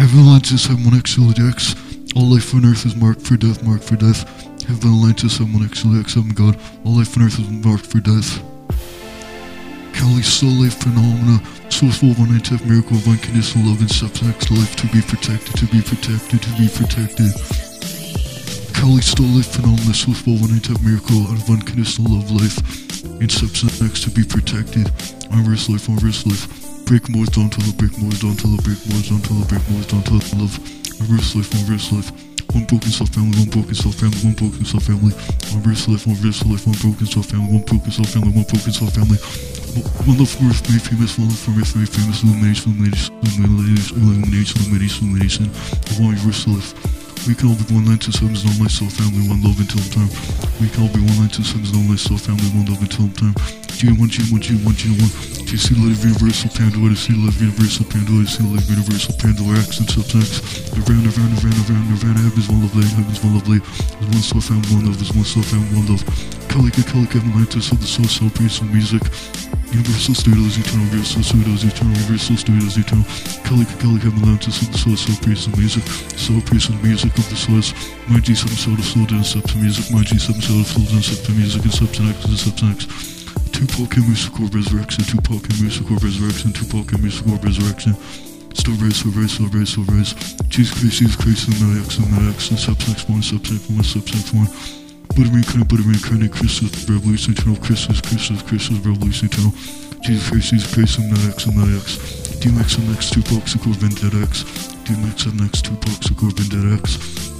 Heaven Atlantis, Heaven X, X. All life on earth is marked for death, marked for death. Heaven Atlantis, Heaven X, X, Heaven God. All life on earth is marked for death. Kelly Soul Life Phenomena, Source Wolf One F Miracle of Unconditional Love and Subsex Life to be protected, to be protected, to be protected. Kelly Soul Life Phenomena, Source Wolf One F Miracle of Unconditional Love Life in Subsex to be protected. Reverse Life, Reverse Life. Break more down to the break more down to the break more down to the break more down to the love. Reverse Life, Reverse Life. One broken soul family, one broken soul family, one broken soul family. One verse life, one verse life, one broken soul family, one broken soul family, one broken soul family. One love for earth, made famous, one love for earth, made famous, illumination, illumination, illumination, illumination, illumination, illumination. One verse life. We can all be one line to sevens, no my soul family, one love until time. We can all be one line to sevens, no my soul family, one love until time. G1, G1, G1, G1. GC Live Universal Pandora, C Live Universal Pandora, C Live Universal Pandora, and Subtext. Nirvana, Nirvana, Nirvana, Nirvana, Nirvana, Heaven's one love, light, Heaven's one love, light. There's one soul family, one love, there's one soul family, one love. Kalika, Kalika, Atlantis of the soul, soul, peace, and music. Universal Studios, Eternal, Universal Studios, Eternal, Universal Studios, Eternal. Kalika, Kalika, Atlantis of the soul, soul, peace, and music. Soul, peace, and of the source. My G7 soda, soul, dance, up to music. My G7 soda, soul, dance, up to music, and subtext, and subtext. Tupac and Musical Resurrection, Tupac and Musical Resurrection, Tupac and Musical Resurrection. Still rise, still rise, still rise, still rise. Jesus Christ, Jesus Christ, and Mad X, and Mad X, and Subsex 1, Subsex 1, Subsex 1. Buddha reincarnate, Buddha reincarnate, Christus, Revolution Eternal, Christus, Christus, Christus, Revolution Eternal. Jesus Christ, Jesus Christ, and Mad X, and Mad X. DMX and X, Tupac, Secure, Vendetta X. DMX and X, Tupac, Secure, Vendetta X.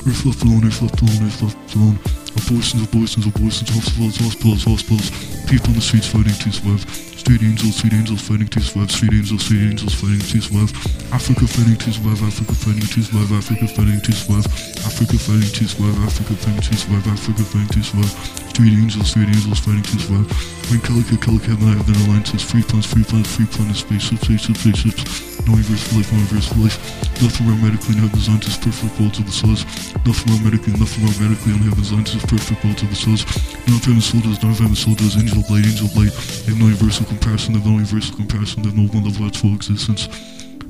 Earth left alone, Earth left alone, Earth left alone. Abortions, abortions, abortions, hospitals, hospitals, hospitals. People in the streets fighting to survive. Street angels, street angels fighting to survive. Street angels, street angels fighting to survive. Africa fighting to survive. Africa fighting to survive. Africa fighting to survive. Africa fighting to survive. Africa fighting to survive. Africa fighting to survive. Street angels, street angels fighting to survive. Bring Calico, Calico, heaven, heaven, alliances. Free planets, free planets, free planets, spaceships, spaceships, spaceships. No universe for life, no universe for life. Nothing wrong medically, no heaven's scientists, perfect world to the source. Nothing wrong medically, nothing wrong medically, on heaven's scientists, perfect world to the source. None of soldiers, none of soldiers, angel blade, angel blade. Have no universal comparison, have no universal they have no one of full existence.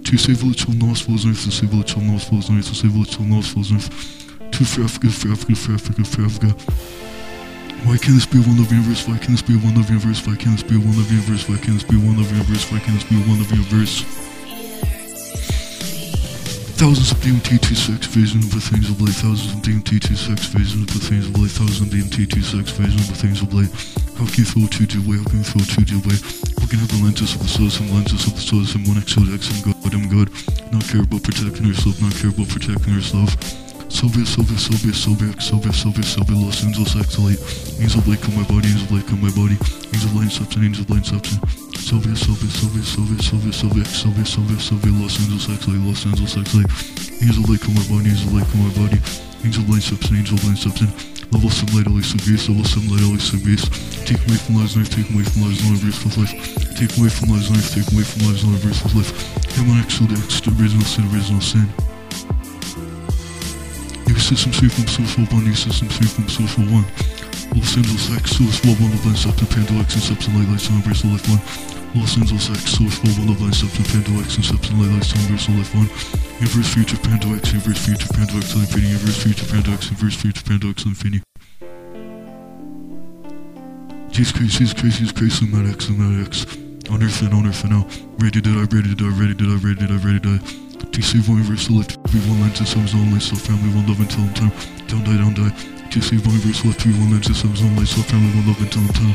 To save village till North flows earth, to save village till North flows earth, to save village till North flows earth. Two for Africa, for Africa, for Africa, for Africa. Why can't this be one love universe? Why can't this be one love universe? Why can't this be one love universe? Why can't this be one love universe? Why can't this be a one love universe? Thousands of DMT26 vision of the things of light. Thousands of DMT26 vision of the things of light. Thousands of DMT26 vision of the things of light. How can you throw two to away? How can you throw two to away? How can you have the lenses of the source and lenses of the source and one X X and God and God? Not care about protecting yourself. Not care about protecting yourself. Sylvia, Sylvia, Sylvia, Sylvia, Sylvia, Sylvia, Sylvia, Los Angeles, Exolate. Angel of light, come my body, angel of light, come my body. Angel of light, substance, angel of light, substance. Sylvia, Sylvia, Sylvia, Sylvia, Sylvia, Sylvia, Sylvia, Sylvia, Sylvia, Los Angeles, Exolate, Los Angeles, Exolate. Angel light, come my body, angel light, come my body. Angel light, substance, angel of light, substance. Level some light, of Beast, level some light, of Beast. Take away from lives, knife, take away from lives, reverse with life. Take away from lives, knife, take away from lives, reverse with life. Come on, Exo, the original sin, original sin. New system free from social one, new system free from social one. Los Angeles X, source one, one of lines up to Pandora X and substance light lights universal life one. Los Angeles X, source one, one of lines up to Pandora X and substance light lights universal life one. Universe future Pandora X, universe future Pandora X, infinity, universe future Pandora X, universe future Pandora X, infinity. Jesus Christ, Jesus Christ, Jesus Christ, X, Lumat X. On earth and on earth and now. Ready to die, ready to die, ready to die, ready to die, ready to die. To save one universal life, to be one line to someone's own life, so family, one love until time. Don't die, don't die. To save one life, to be one someone's own life, so family, one love in time.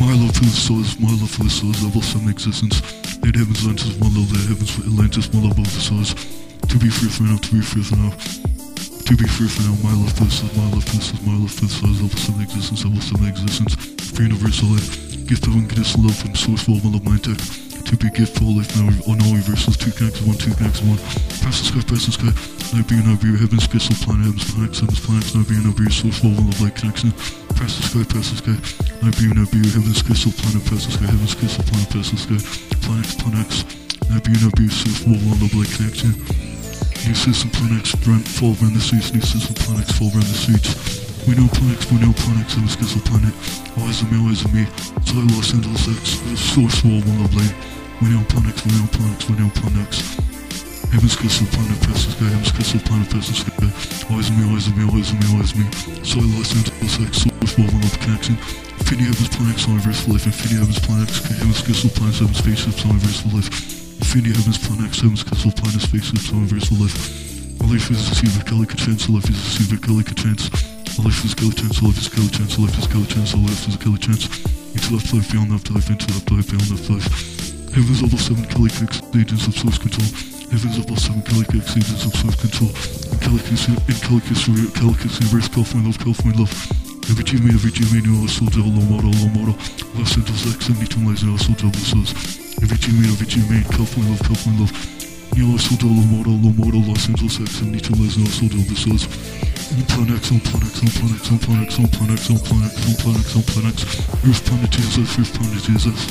My love for the souls, my love for the souls, level some existence. Let heaven's Atlantis, one love, let heaven's Atlantis, one love of the souls. To be free for now, to be free for now. To be free for now, my love for this is my love for this is my love for the souls, level some existence, level some existence. For universal life, gift of unconditional love from source, one love, mind tech. To be gift for life now, on all reversals, two connects, one, two connects, one. Pass the sky, pass the sky. Now be, now be, heaven's crystal planet, heaven's planets, heaven's planets, now be, now be, source, one love, light connection. Pass the sky, pass the sky. Now be, now be, heaven's crystal planet, pass the sky, heaven's crystal planet, pass the sky. Planets, planets. Now be, now be, source, one love, light connection. New system planets run, fall around the streets, new system planets fall around the streets. We know planets, we know clinics in the schizo planet. Eyes on me, eyes on me. Sorry, Los Angeles X, source wall, one lovely. We know planets, we know planets, we know planets. Heaven's schizo planet, past the sky, heaven's schizo planet, past the sky. Eyes on me, eyes on me, eyes on me, eyes on me. Sorry, Los Angeles X, source wall, one love connection. Infinity Heaven's planets, universe life. Infinity Heaven's planets, heaven's schizo planets, heaven's spaceships, universe life. Infinity Heaven's planets, heaven's schizo planets, spaceships, universe life. Life is a secret, Kelly could chance, life is a secret, Kelly could chance left, skeleton, left, skeleton, left, skeleton, left, skeleton, into left, left, beyond left, left, into left, left, beyond left, left. Heavens level 7 Calicix, agents of source control. Heavens level 7 Calicix, agents of source control. In Calicix, in Calicix, Calicix universe, California love, California love. Every team, every team, manual, soldier, low model, low model. Left Central Zach, 72 lies, soldier, low souls. Every team, every team, California love, California love. You are Yellow Soul Immortal, Immortal, Los Angeles X, Nietzsche Lesnar, Soul Del, The Source, Planex, on Planex, on Planex, on Planex, on Planex, on Planex, on Planex, on Planex, Earth Planet TSF, Earth Planet TSF.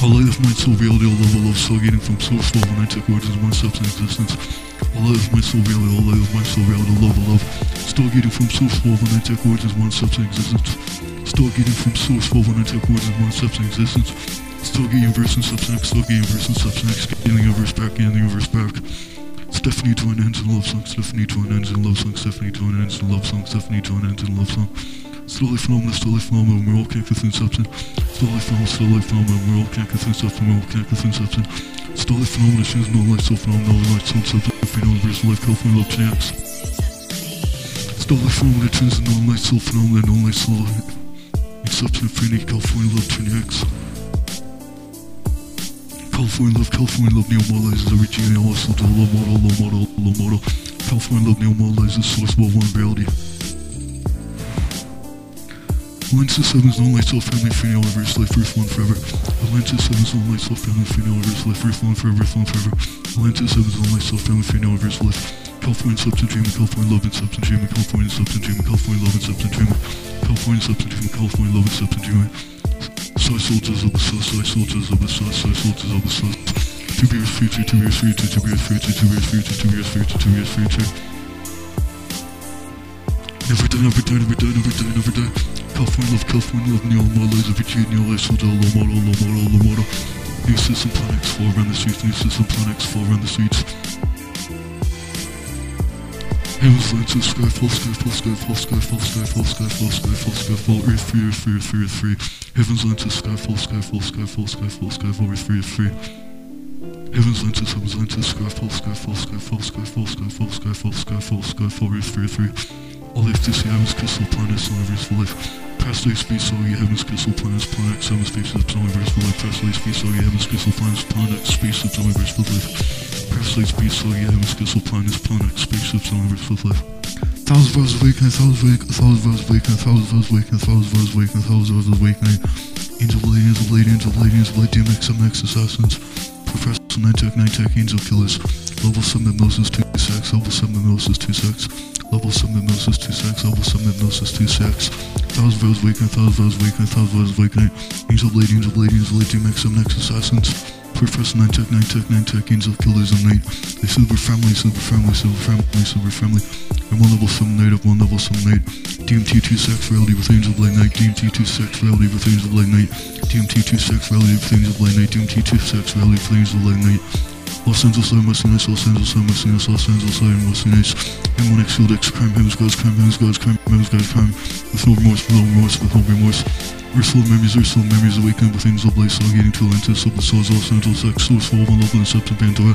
A light of mind, soul reality, a level of soul getting from source love when I take words as myself in existence. A light of mind, soul reality, a light of mind, soul reality, love, love. Still getting from source love when I take words as myself in existence. Still getting from source love when I take words as myself in existence. Still getting verse and substance, still getting verse and substance, getting the universe back, the universe back. Stephanie join ends in love song, Stephanie join ends in love song, Stephanie join ends in love song, Stephanie join ends in love song. Slowly phenomenal, slowly phenomenal, we're all connected through substance. Slowly phenomenal, slowly phenomenal, we're all connected through substance, we're all connected through substance. Slowly phenomenal, she has no life, so phenomenal, no life, so substance, freedom, universal life, California love chance. Slowly phenomenal, trans no life, so phenomenal, no life, slow. In substance, free, California love, Trinity X. California love, California love, me all my lies is every genie, all I do, low model, low model, low model. California love, me all my lies is source, but one reality. Atlanta 7's own lights off family female reverse life earth one forever. Atlanta 7's own lights off family female reverse life earth one forever, earth one forever. Atlanta 7's own only self family female reverse life. California substance dreaming, California love and substance dreaming, California substance dreaming, California love and substance dreaming, California substance dreaming, California love and substance dreaming. Soy soldiers of the sun, soy soldiers of the sun, soy soldiers of the sun. To be his future, to be his future, to be his future, to be his future, to be his future, to be his future. Every day, every day, every day, every day, every day. California love, California love, New York, my laser, Virginia, I sold out, low model, low. New system, planets, four run the streets, new system, planets, four run the streets sky, fall, sky, fall, sky, fall, sky, fall, sky, fall, earth free, earth free, earth free, earth free. Heavens lights of sky, fall, sky, fall, sky, fall, sky, fall, sky, fall, earth free, earth free. Heavens lights of heavens lights of sky, fall, sky, fall, sky, fall, sky, fall, sky, fall, sky, fall, sky, fall, sky, fall, earth free, earth free. All life to see heavens, crystal planets, universe for life. Presley's Space Soviet Heaven Crystal Planets Planet 7 Space Subs Universe for Life Presley's Space Soviet Heaven Crystal Planets Planet Space Subs Universe for Life Presley's Space Soviet Heaven Crystal Planets Planet Space of Subs Universe for Life Thousand Vows Awakening, Thousand Vows Awakening, Thousand Vows Awakening, Thousand Vows Awakening, Thousand Vows Awakening, Angel Blade, Angel Blade, Angel Blade, Angel Blade, DMX, MX Assassins, Professor 9Tech, Angel-Phyllis. Level 7 Hypnosis 2 sex, level 7 Hypnosis 2 sex, level 7 Hypnosis 2 sex, level 7 Hypnosis 2 sex. Thousand Vows Awakening, Thousand Vows Awakening, Thousand Vows Awakening. Angel Blade, Angel Blade, Angel Blade, 2 Max 7 Next Assassins. Professor Tech, Nine Tech, Angel Killers and Night. The Silver Family, Silver Family, Silver Family, Silver Family. I'm one level 7 night, I'm one level 7 night. DMT 2 sex reality with Angel Light Night. DMT 2 sex reality with Angel Light Night. DMT 2 sex reality with Angel Light Night. DMT 2 sex reality with Angel Light Night. Los Angeles, I'm Los Angeles, Los Angeles, I'm Los Angeles, Los Angeles, I'm Los Angeles. M1X, Field X, crime, heavens, gods, crime, heavens, gods, crime, heavens, gods, crime. With no remorse, with no remorse, with no remorse. Of memories, of memories, awakening with angels of light, getting to Atlantis, of the souls, Los Angeles, X, source, full of love, and accepted Pandora.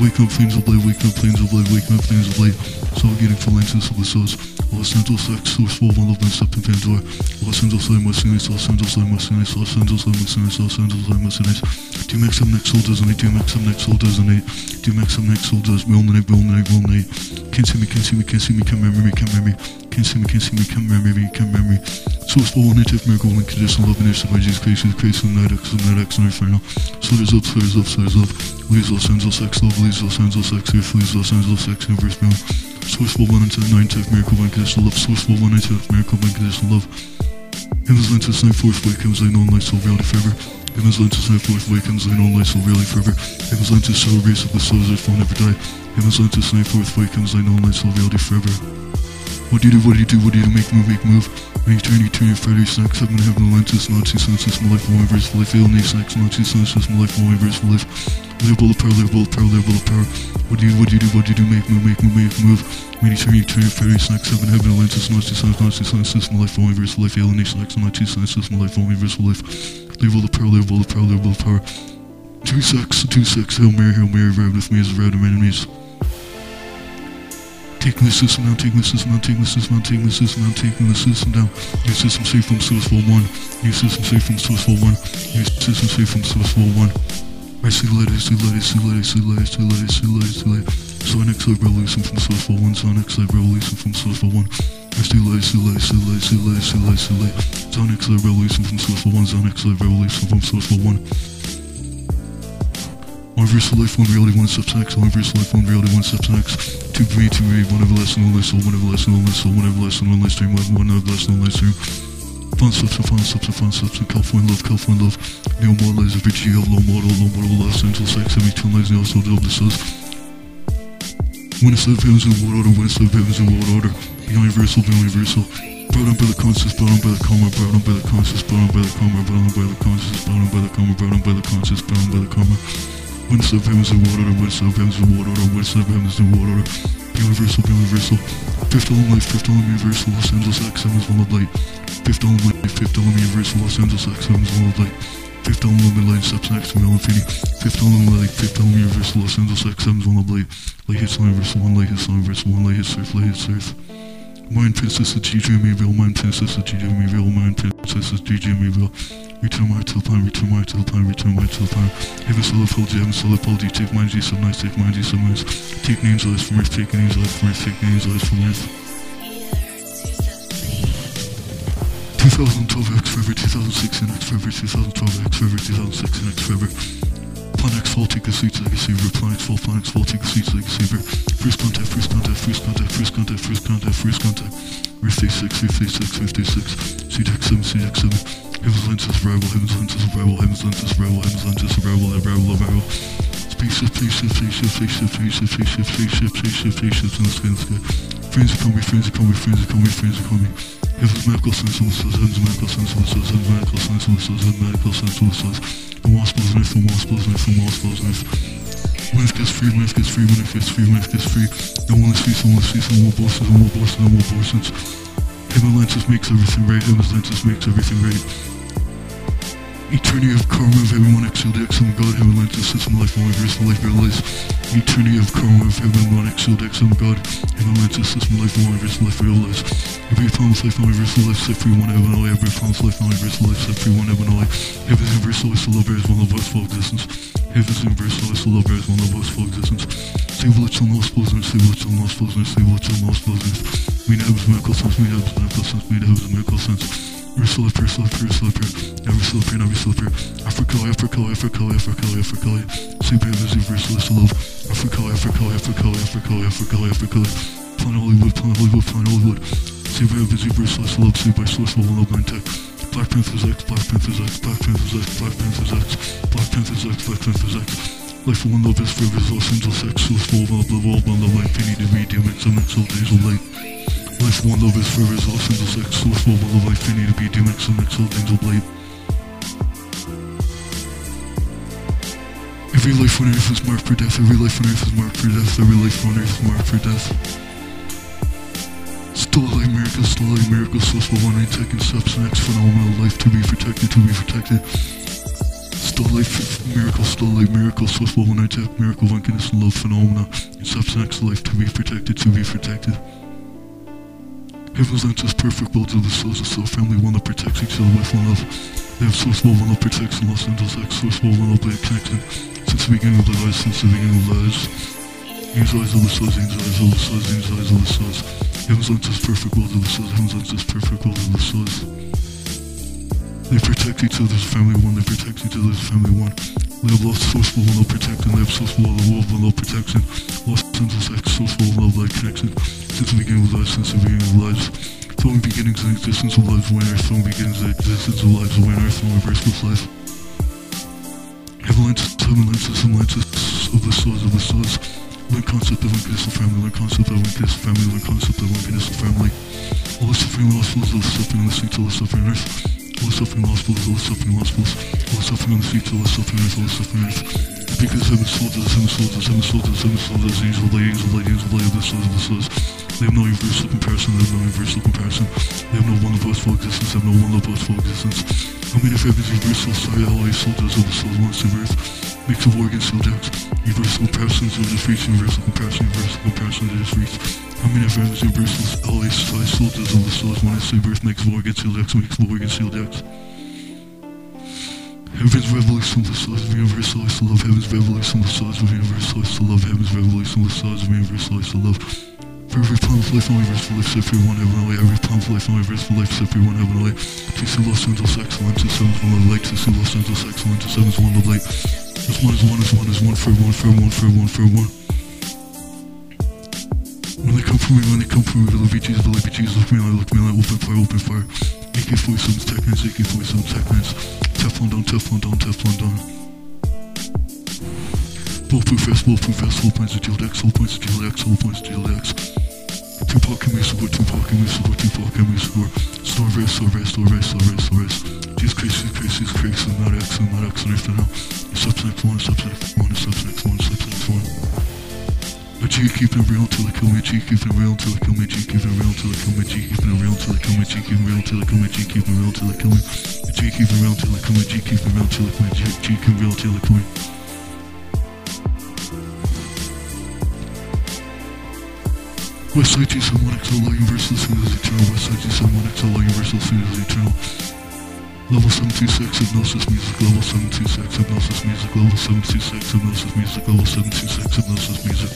Waking up flames of light, waking up flames of light, waking up flames of light. getting to Atlantis, of the souls. Los Angeles, X, source, full of love, and accepted Pandora. Los Angeles, I'm Los Angeles, Los Angeles, I'm Los Angeles, Los Angeles, I'm Los Angeles, Los Angeles, I'm Los Angeles. DMX, I'm next soul, it? DMX, I'm next soul, it? DMX, I'm next soul, does. Roll the night, roll the night, roll the night. Can't see me, can't see me, can't see me, can't remember me, can't remember me. Can't see me, can't see memory, around me. So it's all native miracle and conditional love and nature by Jesus Christ, who's created on that X, on that X, and right now. So there's love, so there's love, so there's love. Lays all signs of sex, love, lays all signs sex, earth, lays all signs of sex, universe, now. Source for one into the nine type miracle by conditional love, source for one into the miracle by conditional love. Heaven's lens is night force, wake, heaven's no one likes soul, reality forever. Heaven's lens is night force, wake, heaven's light, known light, soul, reality forever. Heaven's lens is soul, race of the souls that will never die. Heaven's lens is night force, wake, heaven's light, known light, soul, reality forever. What do you do, what do you do, what do you do, make move, make move. You turn, turn, Friday snacks, heaven, heaven, lenses, not two senses, my life, my verse, life, snacks, not two senses, my life, my verse, life. All the power, live all the power, live all the power. What do you, what do you do, what do you do, make move, make move, make move. You turn, turn, Friday snacks, heaven, heaven, lenses, not two senses, not two senses, my life, my verse, life, snacks, not two senses, my life, my verse, life. All the power, live all the power, live all the power. Two sex, two sex, Hail Mary, Hail Mary, ride with me as a ride of enemies. Taking the system down, taking the system down, taking the system down, taking the system down, taking the system down. New system safe from source for 1. New system safe from source for 1. New system safe from source for 1. I see light, I see light, I see light, I see light, I see light, I see light, I see light. Sonic Side Revolution from source for 1. Sonic Side Revolution from source for 1. I see light, I see light, I see light, I see light, I see light, see light. Sonic Side Revolution from source for 1. Sonic Side Revolution from source for 1. Universal life, one reality, one substance. Universal life, one reality, one substance. Two me, two me, one everlasting, one life soul, one everlasting, one life soul, one everlasting, one life stream, one, one everlasting, one life stream. Fun substance, fun substance, fun substance, California love, California love. Neo model a VG of low model, low model, Los Angeles, sex, every two lives, also double this is. When it's the heavens in world order, when it's the heavens in world order. The universal, the universal. Brought on by the conscious, brought on by the karma, brought on by the conscious, brought on by the karma, brought on by the conscious, brought on by the karma, brought on by the conscious, brought on by the karma. What's up, heavens and water? What's up, heavens and water? What's up, heavens and water universal, universal. Fifth element life, fifth element universal, Los Angeles X, heavens, one of light. Fifth element life, fifth element universal, Los Angeles X, heavens, one of light. Fifth element light, substance, to real infinity. Fifth element light, fifth element universal, Los Angeles X, heavens, one of light. Light hits universal, one light hits universal, one light hits earth, light hits earth. Mind princess is GG reveal, mind princess is GG reveal, mind princess is GG reveal. Return my to the plan, return my to the plan, return my to the plan. Heaven solar pulled you, heaven solar pulled you, take mind you some nights, take mind you some nights. Take names of from earth, take names of from earth, take names of from earth. 2012 X Forever, 2006 X Forever, 2012 X Forever, 2006 X Forever. Planet X Fall, take a seat like a saver. Planet Fall, Planet Fall, take a seat like a saver. First contact, first contact, first contact, first contact, first contact, first contact. Earth 6, Earth 6, Earth 6, CDX 7, CDX 7. Himslentis rebel, himslentis rebel, himslentis rebel, himslentis rebel, a rebel, a rebel. Spaceship, spaceship, spaceship, spaceship, spaceship, spaceship, spaceship, spaceship, spaceship, in the sky, in the sky. Friends call me, friends call me, friends call me, friends call me. Heaven's medical sense solicitors, heaven's medical sense solicitors, heaven's medical sense solicitors, heaven's medical sense solicitors. The wasp blows knife, the wasp blows knife, the wasp blows knife. Life gets free, life gets free, life gets free, life gets free. No one is feast, no one is feast, no more blessings, no more blessings, no more blessings. Him and Lantis makes everything right, him and Lantis makes everything right. Eternity of karma of everyone exiled, excellent God, heaven, land, system, life, and life, rest, life, and life. Eternity of karma of everyone exiled, excellent God, heaven, land, system, life, and life, rest, life, and life. Every promise, life, and life, rest, life, set free, one, heaven, all. Every promise, life, and life, rest, life, set free, one, heaven, all. Heaven, universal, is the love, as one of us, full existence. Heaven, universal, is the love, as one of us, full existence. Stable, it's the lost, pleasant, stable, it's the lost, pleasant, stable, it's the lost, pleasant. We know it was miracle sense, we know it was miracle sense, we know it was miracle sense. Every slipper, slipper, slipper, every slipper, every slipper. Africa, Africa, Africa, Africa, Africa. Sleep heavens, universal, is the love. Africa, Africa, Africa, Africa, Africa, Africa. Planet Hollywood, Planet Hollywood, Planet Hollywood. Sleep heavens, universal, is the love. Sleep by one love, nine tech. Black Panthers X, Black Panthers X, Black Panthers X, Black Panthers X, Black Panthers X, Black Panthers X. Life one love is forever, Los Angeles X, full of love, love, all one love, infinity, medium, some exalt days of light. Life one love is forever, Los Angeles X, source full of love, infinity, medium, and some exalt days of. Every life on earth is marked for death, every life on earth is marked for death, every life on earth is marked for death. Still like miracles, still like miracles, source for one, tech and substance, phenomenal life to be protected, to be protected. Still life, miracle, still like miracle, source for one, tech, miracle, wickedness, and love, phenomena, and substance, life to be protected, to be protected. Lens is perfect, will to the souls of soul family, one that protects each other with one love. They have source one that protects in Los Angeles X, source one that blade connection. Since the beginning of the lives, since the beginning of the lives. These eyes of the souls, these eyes of the souls, these eyes of the souls. Heaven's is perfect, will to the souls, heaven's is perfect, will to the souls. They protect each other's family one, they protect each other's family one. We have lost source full no protecting, live source full of love, no protection. Lost senses, like source full of love, like connection. Since the beginning of life, since the beginning of lives. Throwing beginnings and existence of lives, when earth, throwing beginnings and existence of lives, when earth, throwing reverseless life. Avalanches, avalanches, avalanches of the stars, of the stars. Learn concept of unconditional family, learn concept of unconditional family, learn concept of unconditional family. All the suffering, lost souls, love suffering, listening to the suffering earth. The suffering, all the suffering. All the suffering on the streets, the suffering all the suffering earth. Because heaven soldiers, heaven soldiers, heaven soldiers, heaven soldiers, angel light, angel light, angel light, of the souls, of the souls. They have no universal comparison, they have no universal comparison. They have no one love for existence, they have no one love for existence. I mean, if heaven's universal, allies, soldiers of the souls, once to earth. Makes a war against subjects. Universal comparisons of just reach, universal comparison, universal comparison of just reach. I mean, if heaven's universal, allies, sorry, soldiers of the souls, I say birth makes war against subjects, makes war against subjects. Heaven's revelation of the stars of the universe, I still love heaven's revelation of the stars of the universe, I still love heaven's revelation of the stars of the universe, I still love. For every pound of life on universe for life, free one heaven away. Every pound of life on universe for life, free one heaven away. To see Los Angeles excellent, to seven's one of light, to see Los Angeles excellent, to seven's one of light. This one is one is one is one for one for one for one for one. When they come for me, when they come for me, they'll be Jesus, they'll be Jesus, look me like, look me like, open fire, open fire. AK-47s, Tech 9s, AK-47s, Tech 9s. Teflon down, Teflon down, Teflon down. Bulletproof vest, bulletproof vest, whole points of GLX, whole points of GLX, whole points of GLX. Tupac and me support, Tupac and me support, Tupac and me support. Store race, store race, store race, store race, store race. Christ, Jesus Christ, I'm not X, not X, and if now. Subsex 1, subsex 1, subsex 1, subsex 1. A G keeping it real till they kill me, G keeping it real till they kill me, G keeping it real till they kill me, G keeping it real till they kill me, G keeping it real till they kill me, G keeping it real till they kill me. G keeping it real till they kill me, G keeping it real till they kill me, G keeping it real till they kill me. Westside G71 XL Universal Soon Eternal Westside G71 XL Universal Soon Eternal Level 726 Hypnosis Music Level 726 Hypnosis Music Level 726 Hypnosis Music Level 726 Hypnosis Music.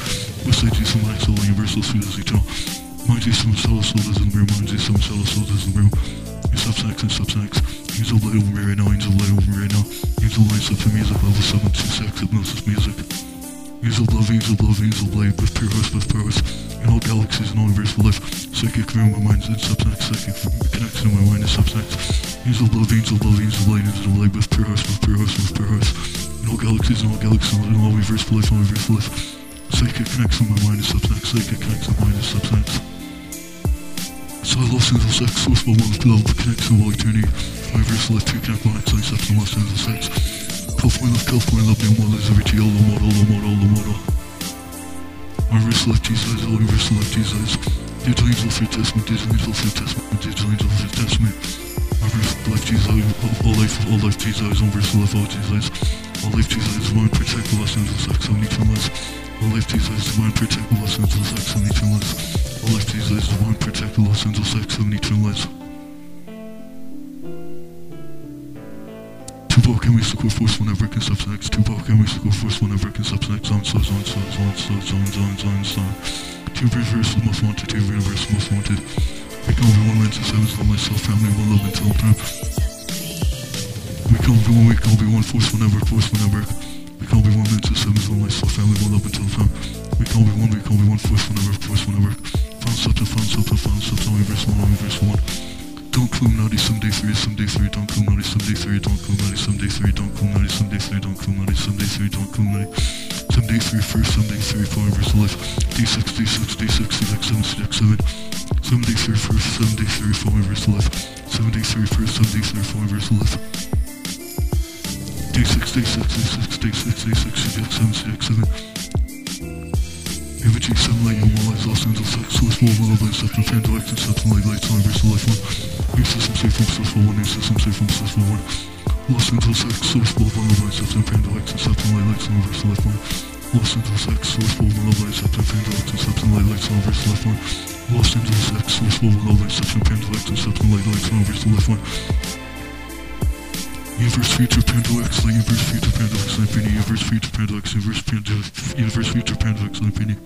Westside G71 XL Universal Soon as Eternal Mind G7 Solar Soldiers in the room Mind G7 Solar Soldiers in the room. Your subsex and subsex Angel Light over me right now Angel Light over me right now Angel Lights up to music Level 726 Hypnosis Music Angel love, angel love, angel light, with pure host, with host, in all galaxies and all universal life. Psychic realm, my mind's in subsex, psychic connection, my mind is subsex. Angel love, angel love, angel light, angel light, with pure host, with pure host, with pure host, in all galaxies and all galaxies, in all universal life, all universal life. Psychic connection, my mind is subsex, psychic connection, my mind is subsex. So I lost angel sex, source my one with love, connection, all eternity, universal life, two connect, one X, inception, lost angel sex. California California love, new models, every G, all the model, all the model, all the model. Universal left Jesus, all universal left Jesus. Digital angel free testament, digital angel free testament, digital angel free testament. Universal left Jesus, all life, all life Jesus, universal left all Jesus. All life Jesus, divine protect the Los Angeles X, only two less. All life Jesus, divine protect the Los Angeles X, only two less. All life Jesus, divine protect the Los Angeles X, only two less. Tupac and mystical force whenever can subsex. Tupac and mystical force whenever can subsex. On so, on so, on so, on so, on so. Two reverse most wanted, two reverse most wanted. We can be one lens and sevens, all myself, family, one love until time. We can be one, we can be one force whenever, force whenever. We can be one lens and sevens, all myself, family, one love until time. We can be one, we can be one force whenever, force whenever. Found something, found something, found something, reverse one, reverse one. Don't Illuminati someday three, someday three, don't Illuminati someday three, don't Illuminati someday three, don't Illuminati someday three, don't Illuminati someday three, don't Illuminati someday three, first someday three, four universal life, D6, D6, D6, D6, 7, D6, 7, someday three, first, someday three, four universal life, someday three, first, someday three, four universal life. D6, D6, D6, D6, D6, D6, 7, D6, 7. Image sunlight, your lives, Los Angeles, X, source, more, one of those, stuff, fan, direct, and stuff, and light, lights, universal life, one. New system safe from for one, new system safe from for one. Los Angeles X, source, more, one of those, stuff, fan, direct, and stuff, and light, lights, universal life, one. Los Angeles X, source, more, one of those, stuff, fan, direct, and stuff, and light, lights, universal life, one. Los Angeles X, source, more, one of those, stuff, fan, direct, and stuff, and light, lights, universal life, one. Universe Future Pandalex, Universe Future Pandalex, Infinity, Universe Future Pandalex, Universe Pandalex, Universe Future Pandalex, Infinity.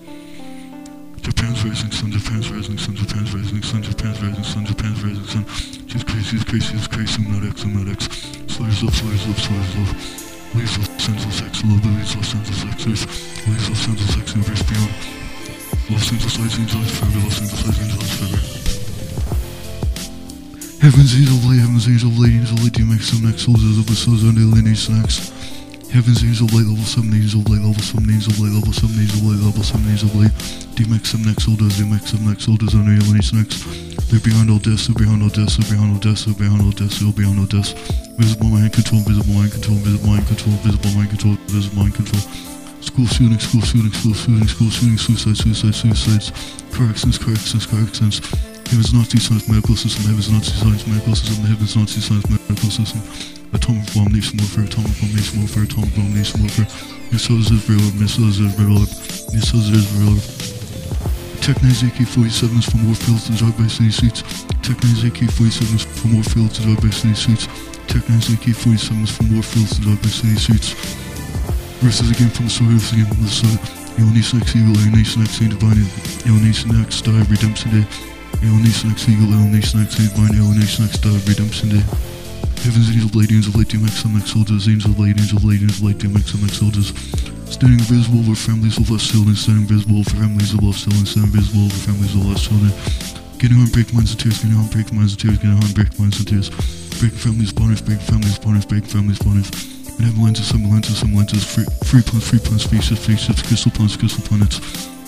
Japan's rising sun, Japan's rising sun, Japan's rising sun, Japan's rising sun, Japan's rising sun. She's crazy, she's crazy, she's crazy, I'm not X, I'm not X. Slayers love, slayers love, slayers love. Leaves Los Angeles X, love, leaves Los Angeles X, leaves Los Angeles X, universe beyond. Los Angeles Lights, Angels forever, Los Angeles Lights, Angels forever. Heaven's light, heaven's light, you make some next souls of the souls under lineage snacks. Heavens light level 7 angel light level 7 angel light level 7 angel light level 7 angel light. DMX 7 X soldiers DMX 7 X soldiers on alienation X? They're beyond all deaths, they're beyond all deaths, they're beyond all deaths, they're beyond all deaths, they're beyond all deaths. Visible mind control, visible mind control, visible mind control, visible mind control, visible mind control. School shooting, school shooting, school shooting, school shooting, suicide, suicide, suicides. Corrections, corrections, corrections Heaven's Nazi science medical system, heaven's Nazi science medical system, heaven's Nazi science medical system Atomic bomb, nation warfare, atomic bomb, nation warfare, atomic bomb, nation warfare. Missiles Israel, missiles Israel, missiles Israel. Technics AK-47s from Warfields Dog by City Seats. Technics AK-47s from Warfields Dog by City Seats. Technics AK-47s from Warfields Dog by City Seats. Versus again from the versus again from the soil. Alienation X Eagle, Alienation X Divine, Alienation X Die, Redemption Day. Alienation X Eagle, Alienation X Divine, Alienation X Die, Redemption Day. Heavens, angels, light, angels, light, DMX, MX soldiers, angels, light, angels, light, angels, light, DMX, MX soldiers. Standing invisible over families of lost children, standing invisible over families of lost children, standing invisible over families of lost children. Getting on break minds and tears, getting on break minds and tears, getting on break minds and tears. Breaking families, spawners, breaking families, spawners, breaking families, spawners. And have lenses, some lenses, some lenses, free, free planets, free planets, spaceships, spaceships, crystal planets, crystal planets.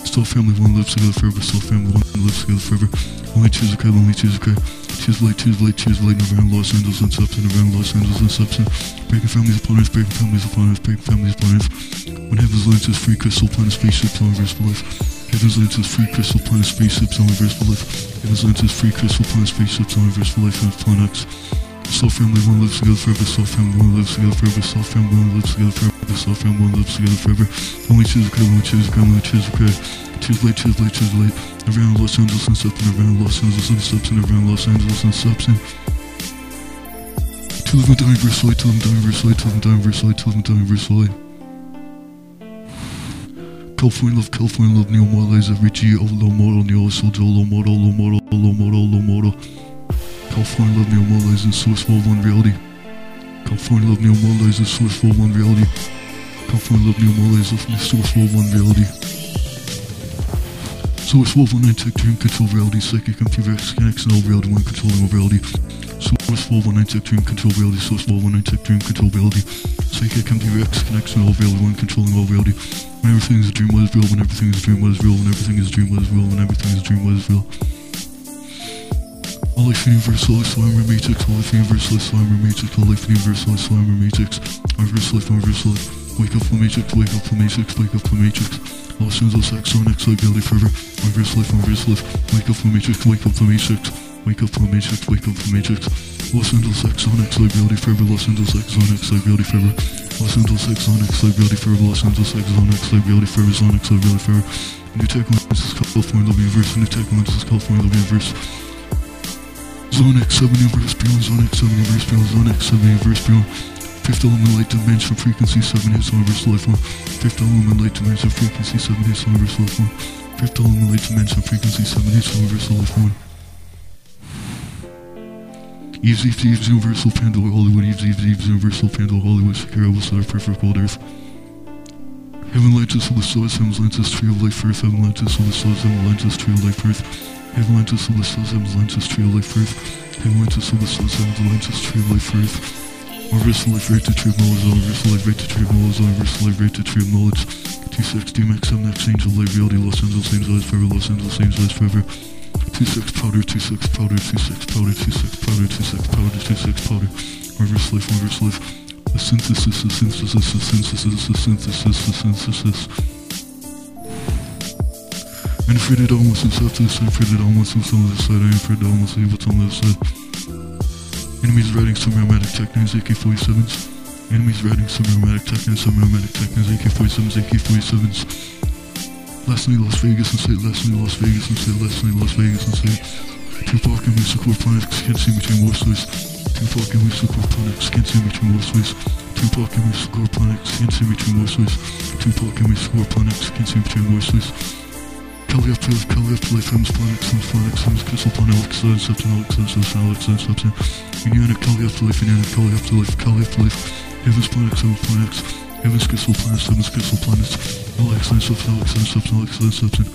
Still family, one lives together forever, still family, one lives together forever. Only choose a cry, only choose a cry. Choose light, choose light, choose light, around Los Angeles and substance, around Los Angeles and substance. Breaking families upon earth, breaking families upon earth, breaking families upon earth. When heaven's lenses, free crystal planet, spaceships, on reverse for life. Heaven's lenses, free crystal planet, spaceships, on reverse for life. Heaven's lenses, free crystal planet, spaceships, on reverse for life, and planet X. Soul family, one lives together forever. Soul family, one lives together forever. Soul family, one lives together forever. Soul family, one lives together forever. Only choose a cry, only choose a cry, only choose a cry. Choose light, choose light, choose light. Around Los Angeles and Substance, around Los Angeles and Substance, around Los Angeles and Substance. To live and die universally, to live and die universally, to live and die universally, to live and die universally. California love, California love, Neo Models, every G, oh, low model, Neo soldier, oh, low model, low model, low model, low model. California love, Neo Models, and source for one reality. California love, Neo Models, and source for one reality. Come find love, Neo Models, and source for one reality. Source Wolf One Tech Dream Control Reality Psychic X Connects and reality one controlling reality. Source Wolf One Tech Dream Control Reality Source Wolf One Tech Dream Control Reality Psychic Computer X Connects and all reality one controlling all reality. When everything is a dream what is real, when everything is a dream what is real, when everything is a dream what is real, when everything is a dream what is real. All life universal, slimer matrix, all life universal, slimer matrix, all life universal, slimer matrix, reverse life, reverse life. Wake up from matrix, wake up from matrix, wake up from matrix. Los Angeles X on X liability forever. Reverse life, reverse life. Wake up from matrix, wake up from matrix. Wake up from matrix, wake up from matrix. Los Angeles X on X liability forever. Los Angeles X on X liability forever. Los Angeles X on X liability forever. Los Angeles X on X liability forever. Zon X liability forever. New Tech Lenses California Love Universe. New Tech Lenses California Love Universe. Zone X7 Universe Beyond. Zone X7 Universe Beyond. Zone X7 Universe Beyond. Fifth element light dimension frequency 7 hits on life form. Fifth element light dimension frequency 7 hits on life form. Fifth element light dimension frequency 7 hits on life form. Eves, Eves, Eves, Universal Pandora, Hollywood, Eves, Eves, Eves, Universal Pandora, Hollywood, Secure, Will Star, Perfect World Earth. Heaven Lantis, Solar Stars, Heaven Lantis, Tree of Life Earth, Heaven Lantis, Solar Stars, Heaven Lantis, Tree of Life Earth. Lantis, Solar Stars, Heaven Lantis, Tree of Life Earth. Lantis, Solar Stars, Heaven Lantis, Tree of Life Earth. Reversal life rate to tree of knowledge, reversal life rate to tree of knowledge, reversal life rate to tree of knowledge. T6 DMX 7X Angel Life Reality Los Angeles Angeles Forever Los Angeles Angeles Forever. 26 powder, 26 powder, 26 powder, 26 powder, 26 powder, 26 powder. Reverse life, reverse life. The synthesis, the synthesis, the synthesis, the synthesis, the synthesis. And afraid it almost is after this, I'm afraid it almost is on the side, I'm afraid it almost what's on the other side. Enemies riding some aromatic techniques, AK-47s. Enemies riding some aromatic techniques, some aromatic techniques, AK-47s, AK-47s. Last night Las Vegas and say, last night Las Vegas and say, last night Las Vegas and say. Tupac and Lisa Core Planets can't see between war stories. Tupac and Lisa Core Planets can't see between war stories. Tupac and Lisa Core Planets can't see between war stories. Tupac and Lisa Core Planets can't see between war stories. Calyopters, Calyopters, Transplanaxons, Planaxons, Chrysoplanaxons, Septanaxons, Salaxons, Septin, Unionic Calyopters, Unionic Calyopters, Calyopters, Heavens Planax, Heavens Planax, Heavens Chrysoplanets, Heavens Chrysoplanets, Alaxons, Septalaxons, Septalaxons, Septin,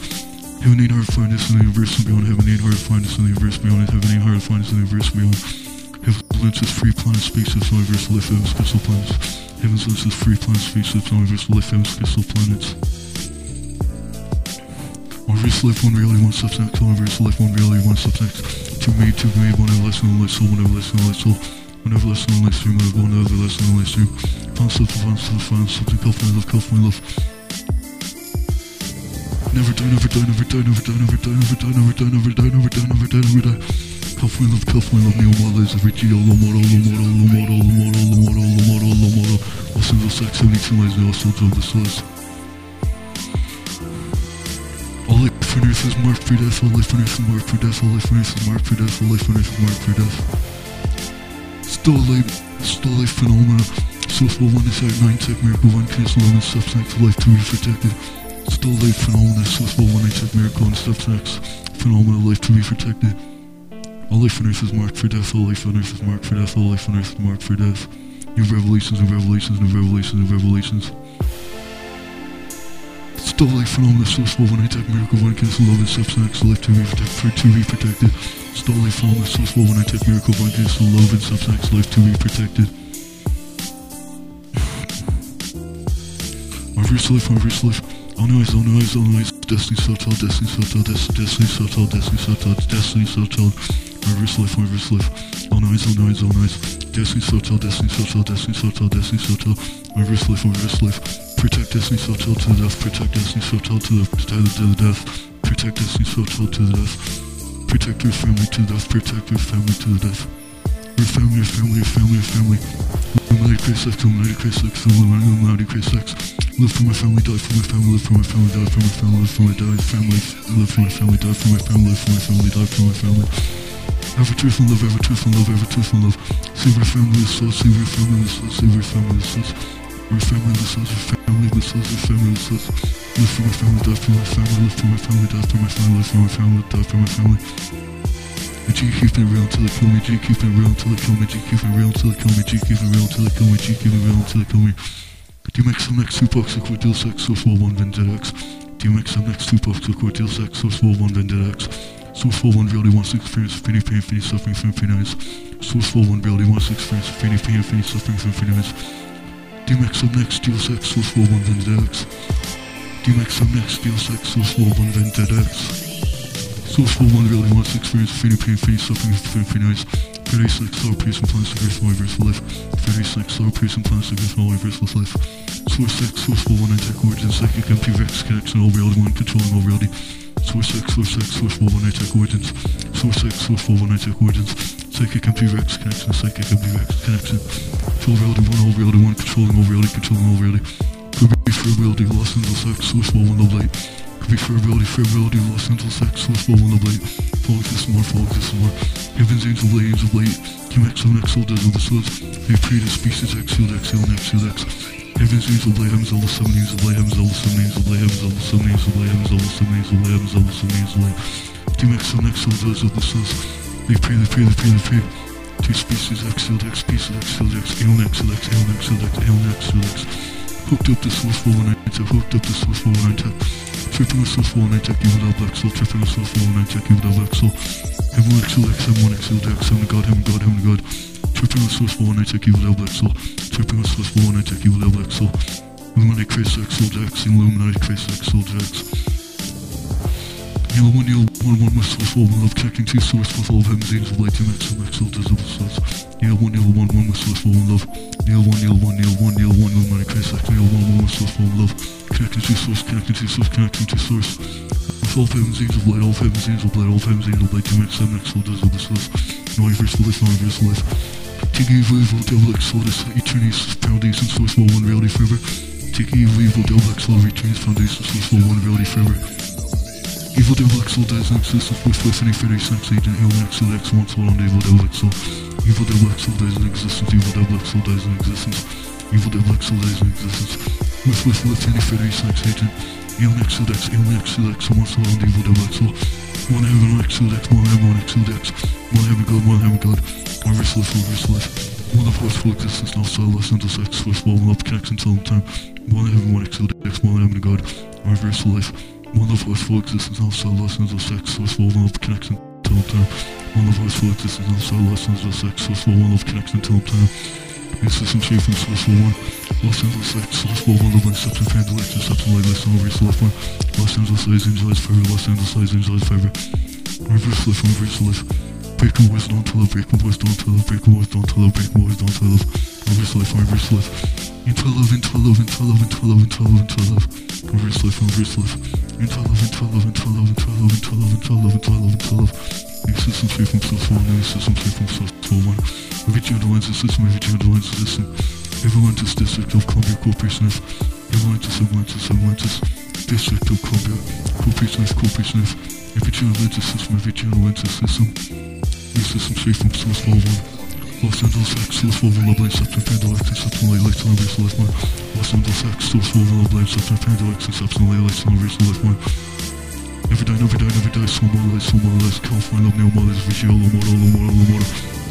Heaven ain't hard to find us in the universe and beyond, Heaven ain't hard to find us in the universe beyond, Heaven ain't hard to find us in the universe beyond, Heaven lives is free planet spaces, universe life, Heavens Chrysoplanets, Heaven's lives is free planet spaces, universe life, Heavens Chrysoplanets. planets. Universal life, one reality, one substance. Universal life, one reality, one substance. Two made, two made, one everlasting, one light soul, one everlasting, one light soul. One everlasting, one light stream, one everlasting, one light stream. Found something, found something, found something, my love, my love. Never die, never die, never die, never die, never die, never die, never die, never die, never die, never die, never die. My love, my love, Neo Models, every G, lo moro, lo moro, lo moro, lo moro, lo moro, lo moro, lo moro. All single sex, 72 lies, they all still of the slugs. On earth is marked for death, all life on earth is marked for death, all life on earth is marked for death, all life on earth is marked for death. Still life, still life phenomena. Source will one inside nine tech miracle, one case alone substance life to be protected. Still life phenomena, source will one inside miracle and substance phenomena life to be protected. All life on earth is marked for death, all life on earth is marked for death, all life on earth is marked for death. New revelations, new revelations, new revelations, new revelations. Still life phenomena, source will one attack miracle, one case love and substance life to be protected, for to be protected. Still life phenomena, source will one attack miracle, one case love and substance life to be protected. Reverse life, reverse life. All noise, all noise, all noise. Destiny so tall, destiny so tall, des- destiny so tall, destiny so tall, destiny so tall. Reverse life, reverse life. All noise, all noise, all noise. Destiny so tall, destiny so tall, destiny so tall, destiny so tall. Reverse life, reverse life. Protect destiny so tall to the death. Protect destiny so tall to the the, to the death. Protect destiny so tall to the death. Protect your family to the death. Protect your family to the death. Your family, your family, your family, your family. Illuminati create sex, Illuminati create sex, Illuminati, create sex. Live for my family, die for my family, live for my family, die for my family, live for my die family, live for my family, die for my family, live for my family, die for my family. Ever truth and love, ever truth and love, ever truth and love. Save your family, soul, save your family, soul, save your family, soul. Your family, the soul, your family, the soul, your family, the soul. Live for my family, die for my family, live for my family, die for my family, live for my family, die for my family. G keep it real until they kill me. G keep it real until they kill me. G keep it real until they kill me. G keep it real until they kill me. G keep it real until they kill me. DMX two bucks of deal sex source four one vendetta X. DMX two bucks of deal sex source four one vendetta X. Source four one reality wants to experience infinity pain, infinity suffering, infinity nights. Source four one reality wants to experience infinity pain, infinity suffering, infinity nights. DMX am Max, Deus Ex, Sus Woman Vendex. DMX am Max, Deus Ex, Sus Woman Vendex. Sus Woman really wants to experience pain, face suffering with Philippines. 36 sour and plans to grace my verse life. 36 sour and plans to grace my verse life. Source sex, Source 4, 1, Attack Origin, Psychic, MP, Rex, Connection, All Reality, 1, Controlling All Reality. Source sex, Source sex, Source 4, 1, Attack Origins. Source sex, Source 4, 1, Attack Origins psychic empty rex connection, psychic empty rex connection. Full reality one, all reality one, controlling all reality, controlling all reality. Could be fair reality, Los Angeles X, source ball window blade. Could be fair reality, fair reality, Los Angeles X, source ball window blade. Follow this more, follow this more. Heaven's angel blade, angel blade. Kim X7 X, all dead of the source. They pray species X, sealed X, sealed X, sealed X. Heaven's angel blade, Heaven's all the seven angel blade, Heaven's all the seven angel blade, Heaven's all the seven angel blade, Heaven's all the seven angel blade, Heaven's all blade. Kim X7 X, all dead of the source. Leave pre, leave pre, leave pre, leave pre. Two species, Xildex, P-Silex, Sildex, Ailnex, Silex, Ailnex, Silex, Ailnex, Silex. Hooked up to Source 419 tech, hooked up to Source 419 tech. Tripping with Source 419 tech, you would have Lexel, tripping with Source 419 tech, you would have Lexel. M1 Xildex, M1 Xildex, Heavenly God, Heavenly God, Heavenly God. Tripping with Source 419 tech, you would have Lexel. Tripping with Source 419 tech, you would have Lexel. Illuminati Chris X, Soldex, Illuminati Chris X, Soldex. You will need one one with source level of checking two source level of MZs of light dimension maximum visible source. Neil one Neil one one with source level of Neil one Neil one Neil one Neil one with manic face act Neil one one with source level of connecting to source connecting to source connecting to source. With all famous angel light, all famous angel light, all famous angel light, two maximum maximum visible source. Noivers for life, noivers for life. Take evil, evil, devil, exodus, eternities, penalties, and source level one reality forever. Take evil, evil, devil, exodus, eternities, foundations, source level one reality forever. Evil Devil Excel dies in excess of with listening fetish sense agent Human Excel X once one on Evil Devil Excel. Evil Devil Excel dies in existence, Evil Devil Excel dies in existence, Evil Devil Excel dies in existence. With with listening fetish sense agent Human Excel X, Human Excel X once one on Evil Devil Excel. One heaven Excel X, one heaven Excel X, one heaven God, one heaven God. One restless, one restless. One of forceful existence now so less into sex, forceful love connection till time. One heaven, one excel X, one heaven God. Reverse life. One of our full existence of our lessons of sex source for one of connection till time. One of our full existence of our lessons of sex source for one of connection till time. Existence shape and source for one. Los Angeles sex source for one of my steps and fan direction steps and light my song race left one. Los Angeles lies and lies forever. Los Angeles lies and lies forever. Reverse life, reverse life. Breaking boys down to love, breaking boys down to love, breaking boys down to love, breaking boys down to love. Reverse life, reverse life. Into love, into love, into love, into love, into love, into love. Reverse life, reverse life. Into love, into love, into love, into love, into love, into love, into love, into love. New system from source one, new system from source one. Every gender lines system, every gender lines system. Everlantis District of Columbia Corporation of Everlantis, Everlantis, Everlantis District of Columbia Corporation of Corporation of Every gender lines system, every gender lines system. New system straight from source one. Los Angeles X, Source 4, Love Lane, Septum, Pandalex, and Septum, Light, Lights, and Left 1. Los Angeles X, Source 4, Love Lane, Septum, Pandalex, and Septum, Light, Lights, and Reverse, Left 1. Never die, never die, never die, so more life, so more life, California, love, Neo Mothers, Vigil, Lomoto, Lomoto, Lomoto.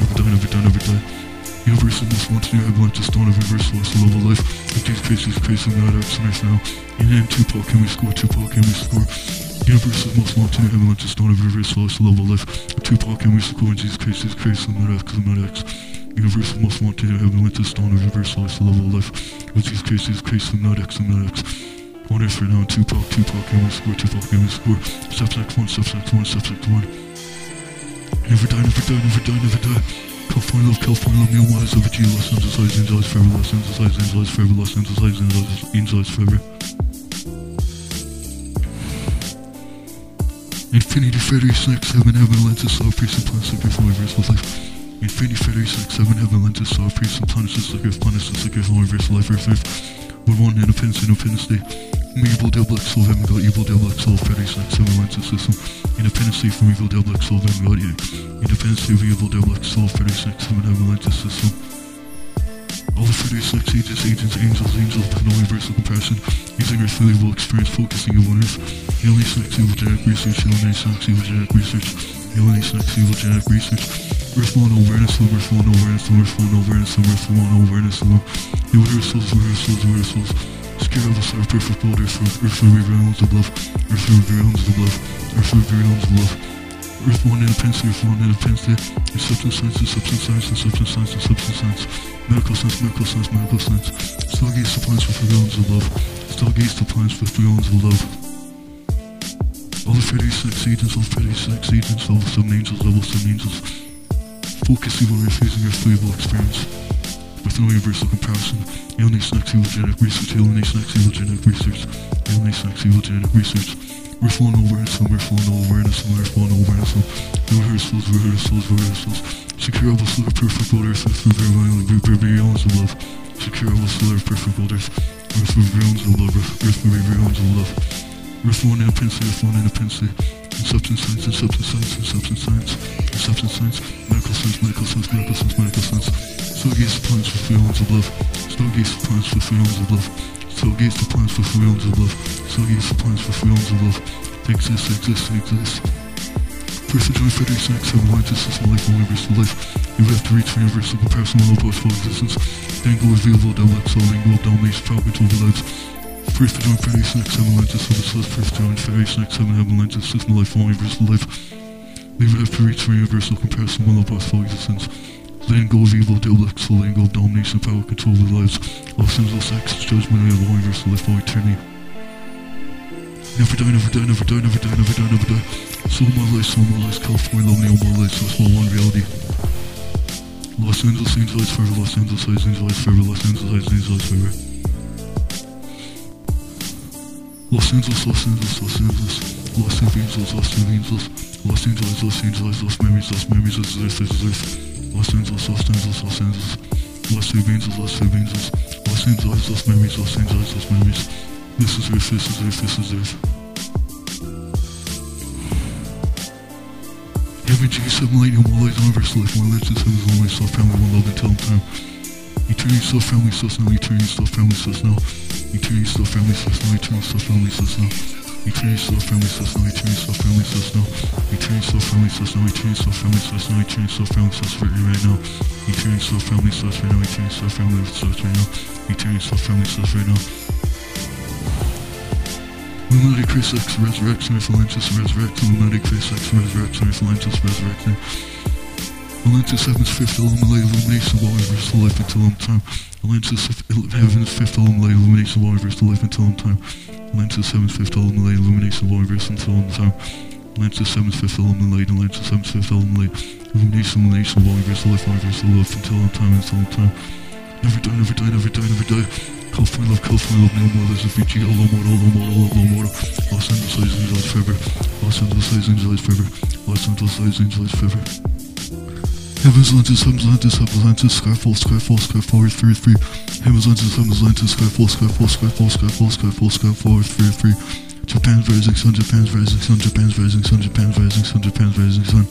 Never die, never die, never die. Universal most wanted new headline just dawn of universal is the love of life. With these cases crazy X and Earth now. In M Tupac can we score, Tupac can we score. Universal most wanted headline just dawn of universal is the love of life. With Tupac can we score in these cases crazy not X and not X. Universal most wanted headline just dawn of universal is the love of life. With these cases crazy not X and not X. On Earth right now, Tupac, Tupac can we score, Tupac can we score. One, steps like one, steps like one. Never die, never die, never die, never die. California love, California love, me and wise over G, Los Angeles, eyes, angels, forever, Los Angeles, eyes, angels, forever, Los Angeles, eyes, angels, angels, forever. Infinity Fairy Sex, Heaven, Heaven, Lenses, Saw, Priest, and Planets, Secret, from Reversal Life. Infinity Fairy Sex, Heaven, Heaven, Lenses, Saw, Priest, and Planets, Secret, Planets, Secret, from Reversal Life, Earth, Earth. One, one, Independence, Independence Day. Me, Evil Devil, X, Soul, Heaven, God, Evil Devil, X, Soul, Fairy Sex, Heaven, Lenses, System. Day from Evil Devil, X, Soul, Heaven, God, Day of Evil Devil, X, Soul, Fairy Sex, Heaven, Heaven, System. All the Fairy Sex, Ages, Agents, Angels, Angels, with no universal comparison. Using our will experience, focusing of Earth. Healing Sex, Evil Genetic Research, Healing Sex, Evil Genetic Research. Healing Sex, Evil Genetic Research. One awareness, Earth one awareness, Earth one awareness, Earth one awareness, Love. The rehearsals, rehearsals, rehearsals. Secure of the star perfect world, Earth, Earth, realms of love. Earth, realms of love. Earth, realms of love. Earth one independence, Earth one independence day. Substance science, and substance science, and substance science, and substance science. Medical science, medical science, medical science. Stargates to planets with realms of love. Stargates to planets with realms of love. All the sex agents, all Freddy sex agents, all the seven angels, level seven angels. Focusing on refusing your fable experience. With no universal comparison. Alienation X evil genetic research, alienation X evil genetic research, alienation X evil genetic research. Earth one awareness, Earth one awareness, Earth one awareness. No rehearsals, rehearsals, rehearsals. Secure of us, live perfect Earth, Earth, Earth, Earth, Earth, realms of love. Secure of us, live perfect world, Earth, realms of love, Earth, realms of love. One independence, Earth one independence. In substance science, in substance science, in substance science, in substance science, medical science, medical science, medical science, medical science. Stargates to planets with realms of love. Stargates to planets with realms of love. Stargates to planets with realms of love. Stargates to planets with realms of love. They exist, they exist, they exist. First join Federation X, have aligned to system life, one universal life. You have to reach for universal comparison with low possible existence. Go reveal double X, so up domination, control the lives. First to X, have aligned to system life. First to join Federation X, have aligned to system life, one universal life. Leave it reach for universal comparison with low possible existence. Letting go of evil, X, so letting go of domination, power, control of lives. Los Angeles X, judgment of all universal life, all eternity. Never die, never die, never die, never die, never die, never die. Soul my life, soul my life, California, love me, all my life, so small one reality. Los Angeles, Angeles forever, Los Angeles, Angeles forever, Los Angeles, Angeles forever. Los Angeles, Los Angeles, Los Angeles, Los Angeles, Los Angeles, Los Angeles, Los Angeles, Los memories, Los memories, Los Los. Los Angeles, Los Angeles, Los Angeles, Los Angeles, Los Angeles, Los Angeles, Los memories, Los Angeles, Los memories. This is Earth, this is Earth, this is Earth. Every G7 lady, one light, universal life, one legend, seven is one life, self family, one love until time. Eternity, self family, sus now, eternity, self family, sus now. Return to the family system, return to the family system. Return to the family system, return to the family system. Return to the family system, return to the family system, return to the family system right now. Return to the family system right now, return to the family system right now. Return to the family system right now. Lunatic Chris X, Resurrection, Influences, Resurrection, Lunatic Chris X, Resurrection, Influences, Resurrection. Atlantis Heaven's fifth illuminate illumination all universal life until I'm time. Atlantis Heaven's fifth illuminate illumination all universal life until I'm time. Atlantis Heaven's fifth illuminate illumination universal until I'm time. Atlantis Heaven's fifth illuminate Atlantis Heaven's fifth illuminate illumination illumination all universal life all universal life until I'm time until I'm time. Never die, never die, never die, never die. California love, California love, no more, there's a Fiji, low mortal, low mortal, low mortal. Los Angeles, Los Angeles, forever. Los Angeles, Los Angeles, forever. Los Angeles, Los Angeles, forever. Heavens, Atlantis, Heavens, Atlantis, Heavens, Atlantis, Skyfall, Skyfall, Skyfall, Earth, Free. Heavens, Atlantis, Heavens, Atlantis, Skyfall, Skyfall, Skyfall, Skyfall, Skyfall, Skyfall, Earth, Free. Japan's rising sun, Japan's rising sun, Japan's rising sun, Japan's rising sun, Japan's rising sun.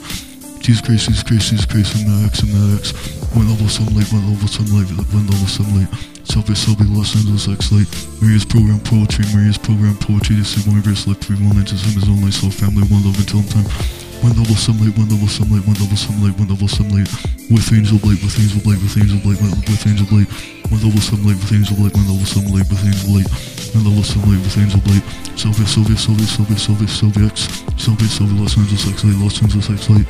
Jesus Christ, Jesus Christ, Jesus Christ, and Max. One level sunlight, one level sunlight, one level sunlight. Subway, Subway, Los Angeles, X Light. Maria's program poetry, Maria's program poetry. This is one verse, left, three, one, nine, to his own life, soul, family, one love until time. One level sunlight, one level sunlight, one level sunlight, one level sunlight. With angel blade, with angel blade, with angel blade, with angel blade. One level sunlight, with angel blade, one level sunlight, with angel blade. One level sunlight, with angel blade. Sylvia, Sylvia, Sylvia, Sylvia, Sylvia X. Sylvia, Sylvia, Los Angeles, X Light, Los Angeles, X Light.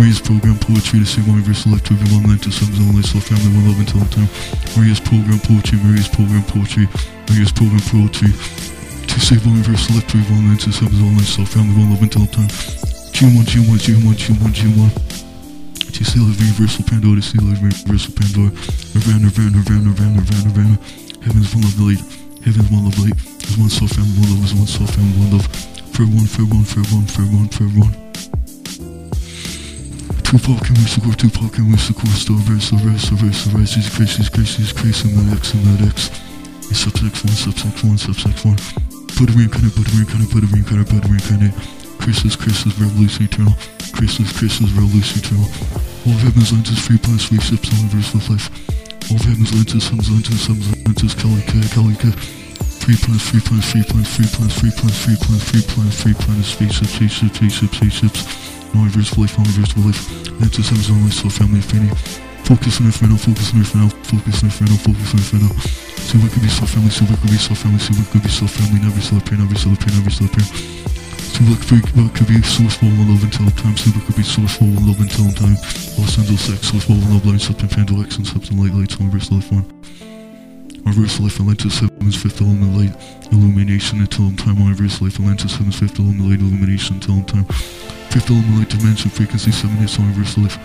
Maria's program poetry to save one reverse life to everyone life to some zone life, so family, one love until time. Maria's program poetry, Maria's program poetry, Maria's program poetry to save one reverse life to everyone life to some zone life, so family, one love until time. G1, G1, G1, G1, G1. To seal the universal Pandora, to seal the universal Pandora. Nirvana, Nirvana, Nirvana, Nirvana, Nirvana, Nirvana. Heaven's one love light. Heaven's one love light. Is one soul family, one love is one soul family, one love. For one, for one, for one, for one, for one. Tupac and Mr. Tupac and Mr. Core, still verse, still verse, still verse, still verse, Jesus Christ, Jesus Christ, Jesus Christ, and that X, and that X. It's subsex 1, subsex 1, subsex 1. Put a reincarnate, put a reincarnate, put a reincarnate, put a reincarnate. Christmas, Christmas, revolution eternal. Christmas, Christmas, revolution eternal. All of heaven's lenses, free planets, free ships, all universe with life. All of heaven's lenses, sun's lenses, sun's lenses, Kalika, Kalika. Free planets, free planets, free planets, free planets, free planets, free planets, free planets, free planets, spaceships, spaceships, spaceships, spaceships. No universe for life, all universe for life. Lenses, heaven's only, so family, infinity. Focus on right oh, now, focus on right oh, now, focus on right oh, now, focus on now. See what could be so family, see what could be so family, see what could be so family, never celebrate, never celebrate, never celebrate. Be, what could be sourceful and love until time, could be sourceful and love until time. Los Angeles X, sourceful and love, light, something Pandora X, and something light, light, so reverse life one. Reverse life, Atlantis, heaven's fifth element, light, illumination until time, reverse life, Atlantis, heaven's fifth element, light, illumination until time. Fifth element, light, dimension, frequency, seven, it's on reverse life.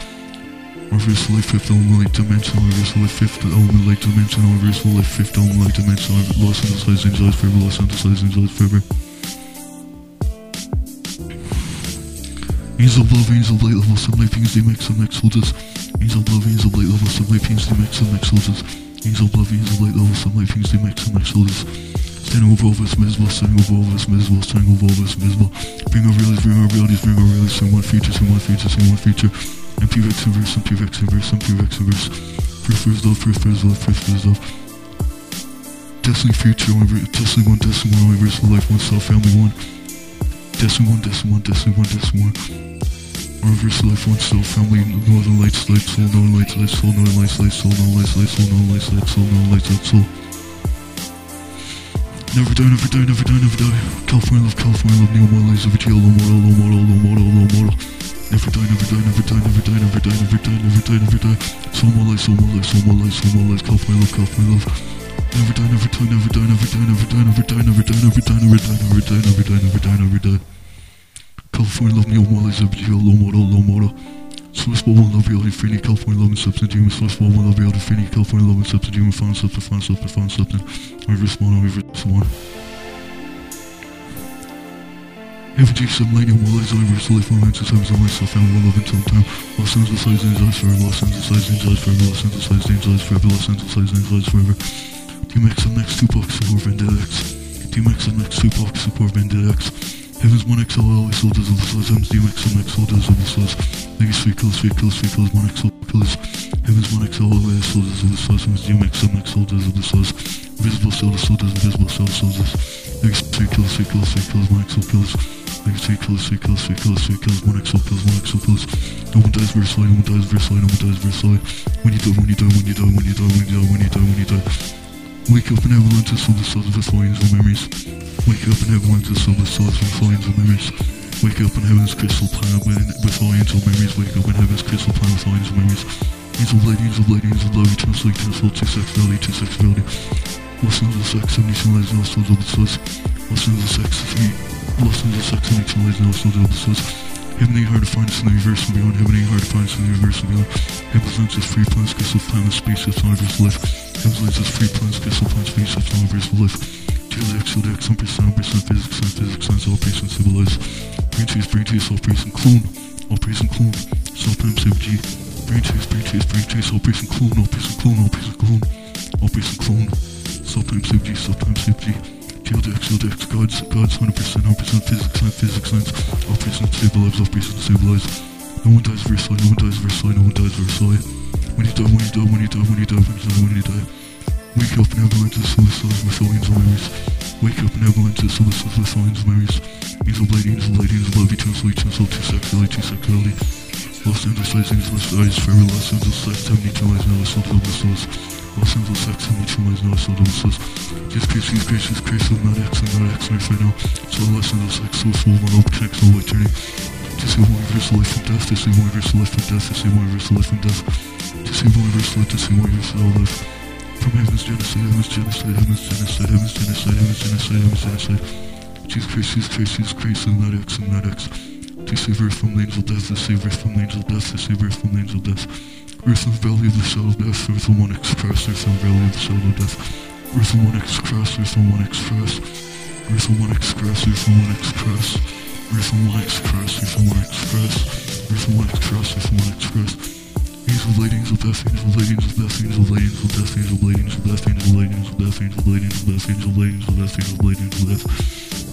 Reverse life, fifth element, light, dimension, reverse life, fifth element, light, dimension, reverse life, fifth element, light, dimension, Los Angeles, Los Angeles, forever, Los Angeles, Los Angeles, forever. Angel of love, angel of light, level some light, pings, DMX, some X soldiers. Angel of love, angel of light, level some light, pings, DMX, some X soldiers. Angel of love, angel of light, level some light, pings, DMX, some X soldiers. Standing over all us, miserable, standing over all us, miserable, standing over all us, miserable. Bring our realities, bring our realities, bring our realities, sing one future, sing one future, sing one future. MPVX inverse, MPVX inverse, MPVX inverse. First first love, first first love, first first love. Destiny future, Destiny one, Destiny one, universal life, one self, family one. Destiny one, Destiny one. Reverse life, one self, family, northern lights, light, soul, northern lights, light, soul, northern lights, light, soul, northern lights, light, soul, northern lights, light, soul, northern lights, light, soul. Never die, never die, never die, never die. California love, California love, Neo Model, Laser Vegeta, low model, low model, low model, low model. Never die, never die, never die, never die, never die, never die, never die, never die. Soul more life, soul more life, soul more life, soul more life, California love, California love. Never die, never die, never die, never die, never die, never die, never die, never die, never die, never die, never die, never die, never die. California love, me, Neo Model, Laser Vegeta, low model, low model. Source ball one love reality infinity, California love and substance human source ball one love reality infinity, California love and substance human found something, found something, found something. Reverse one, reverse one. Heaven G some lady one lies reverse life one answers heaven's on myself and one love until time. Los Angeles lies angels forever, Los Angeles lies angels forever, Los Angeles lies angels forever, Los Angeles lies angels forever. D-Max MX 2 Box Support Vendetta D-Max MX 2 Box Support Vendetta Heavens 1 XLL is all does all the slows. Heavens DMX MX soldiers of all the slows. Vegas 3 kills, 3 kills, 3 kills, 1 XL kills. Heavens 1 XLL is all does all the slows. Heavens DMX MX soldiers of the slows. Invisible cell does all does invisible cell does all does. Vegas 3 kills, 3 kills, 3 kills, 1 XL kills. Vegas 3 kills, 3 kills, 3 kills, 3 kills, 1 XL kills, 1 XL kills. No one dies very slowly, no one dies very slowly, no one dies very slowly. When you die, when you die, when you die, when you die, when you die, when you die, when you die. Wake up and have lunch with the souls with flames and memories. Wake up and have lunch with the souls with flames and memories. Wake up and have his crystal planet with, with all angel memories. Wake up and have his crystal planet with all angel memories. Angel light, angel light, angel love, eternal sleep, eternal soul, two sexuality, two sexuality. Listen to of sex, and eternal lies, and all souls of the source. Listen to the sex, listen to of sex, and eternal lies, and all souls of the source. Heavenly Hard to Find in the Universe and Beyond, Heavenly Hard to Find in the Universe and Beyond, Amazon's is free plans, because of time and space, that's all of his life. Amazon's is free plans, because of time and space, that's all of his life. Telex, Telex, 100%, 100% physics, and physics, science, all praise and civilized. Brain tease, brain tease, all praise and clone, all praise and clone, self-pimp, MG. Brain tease, brain tease, brain tease, all praise and clone, all praise and clone, all praise and clone, all praise and clone, self-pimp, MG, self-pimp, MG. God's, God's 100%, 100% physics, science, physics, science, operation stabilize, operation stabilize. No one dies Versailles, no one dies Versailles, no one dies Versailles. When you die, when you die, when you die, when you die, when you die, when you die. Wake up and avalanche of suicides with aliens memories. Wake up and avalanche of suicides with aliens memories. Angel light, angel light, angel love, eternal soul, eternal soul, two sexuality, two sexuality. Los Angeles lights, Angeles eyes, forever Los Angeles sex, 72 eyes, no, soul, double souls. Los Angeles sex, 72 eyes, no, soul, double souls. Jesus Christ, Jesus Christ, Jesus Christ, I'm not X, I'm not X, right now. So Los Angeles sex, so soul, my love, connects all eternity. To see one universal life from death, to see one universal life from death, to see one universal life from death. To see one universal life, to see one universal life. From heaven's genocide, heaven's genocide, heaven's genocide, heaven's genocide, heaven's genocide, heaven's genocide. Jesus Christ, Jesus Christ, Jesus Christ, I'm not X, I'm not X. To save earth from the angel death, to save earth from the angel death, to save earth from the angel death. Earth in the valley of the shadow of death, earth one X cross, earth the valley of the shadow of death. Earth one X cross, earth one X cross. Earth one X cross, earth one X cross. Earth one X cross, earth one X cross. Earth one X cross, earth one X cross. Angel angel of death, angel angel of death, angel angel of death, angel angel of death, angel angel of death, angel angel of death, angel angel of death, angel angel of death.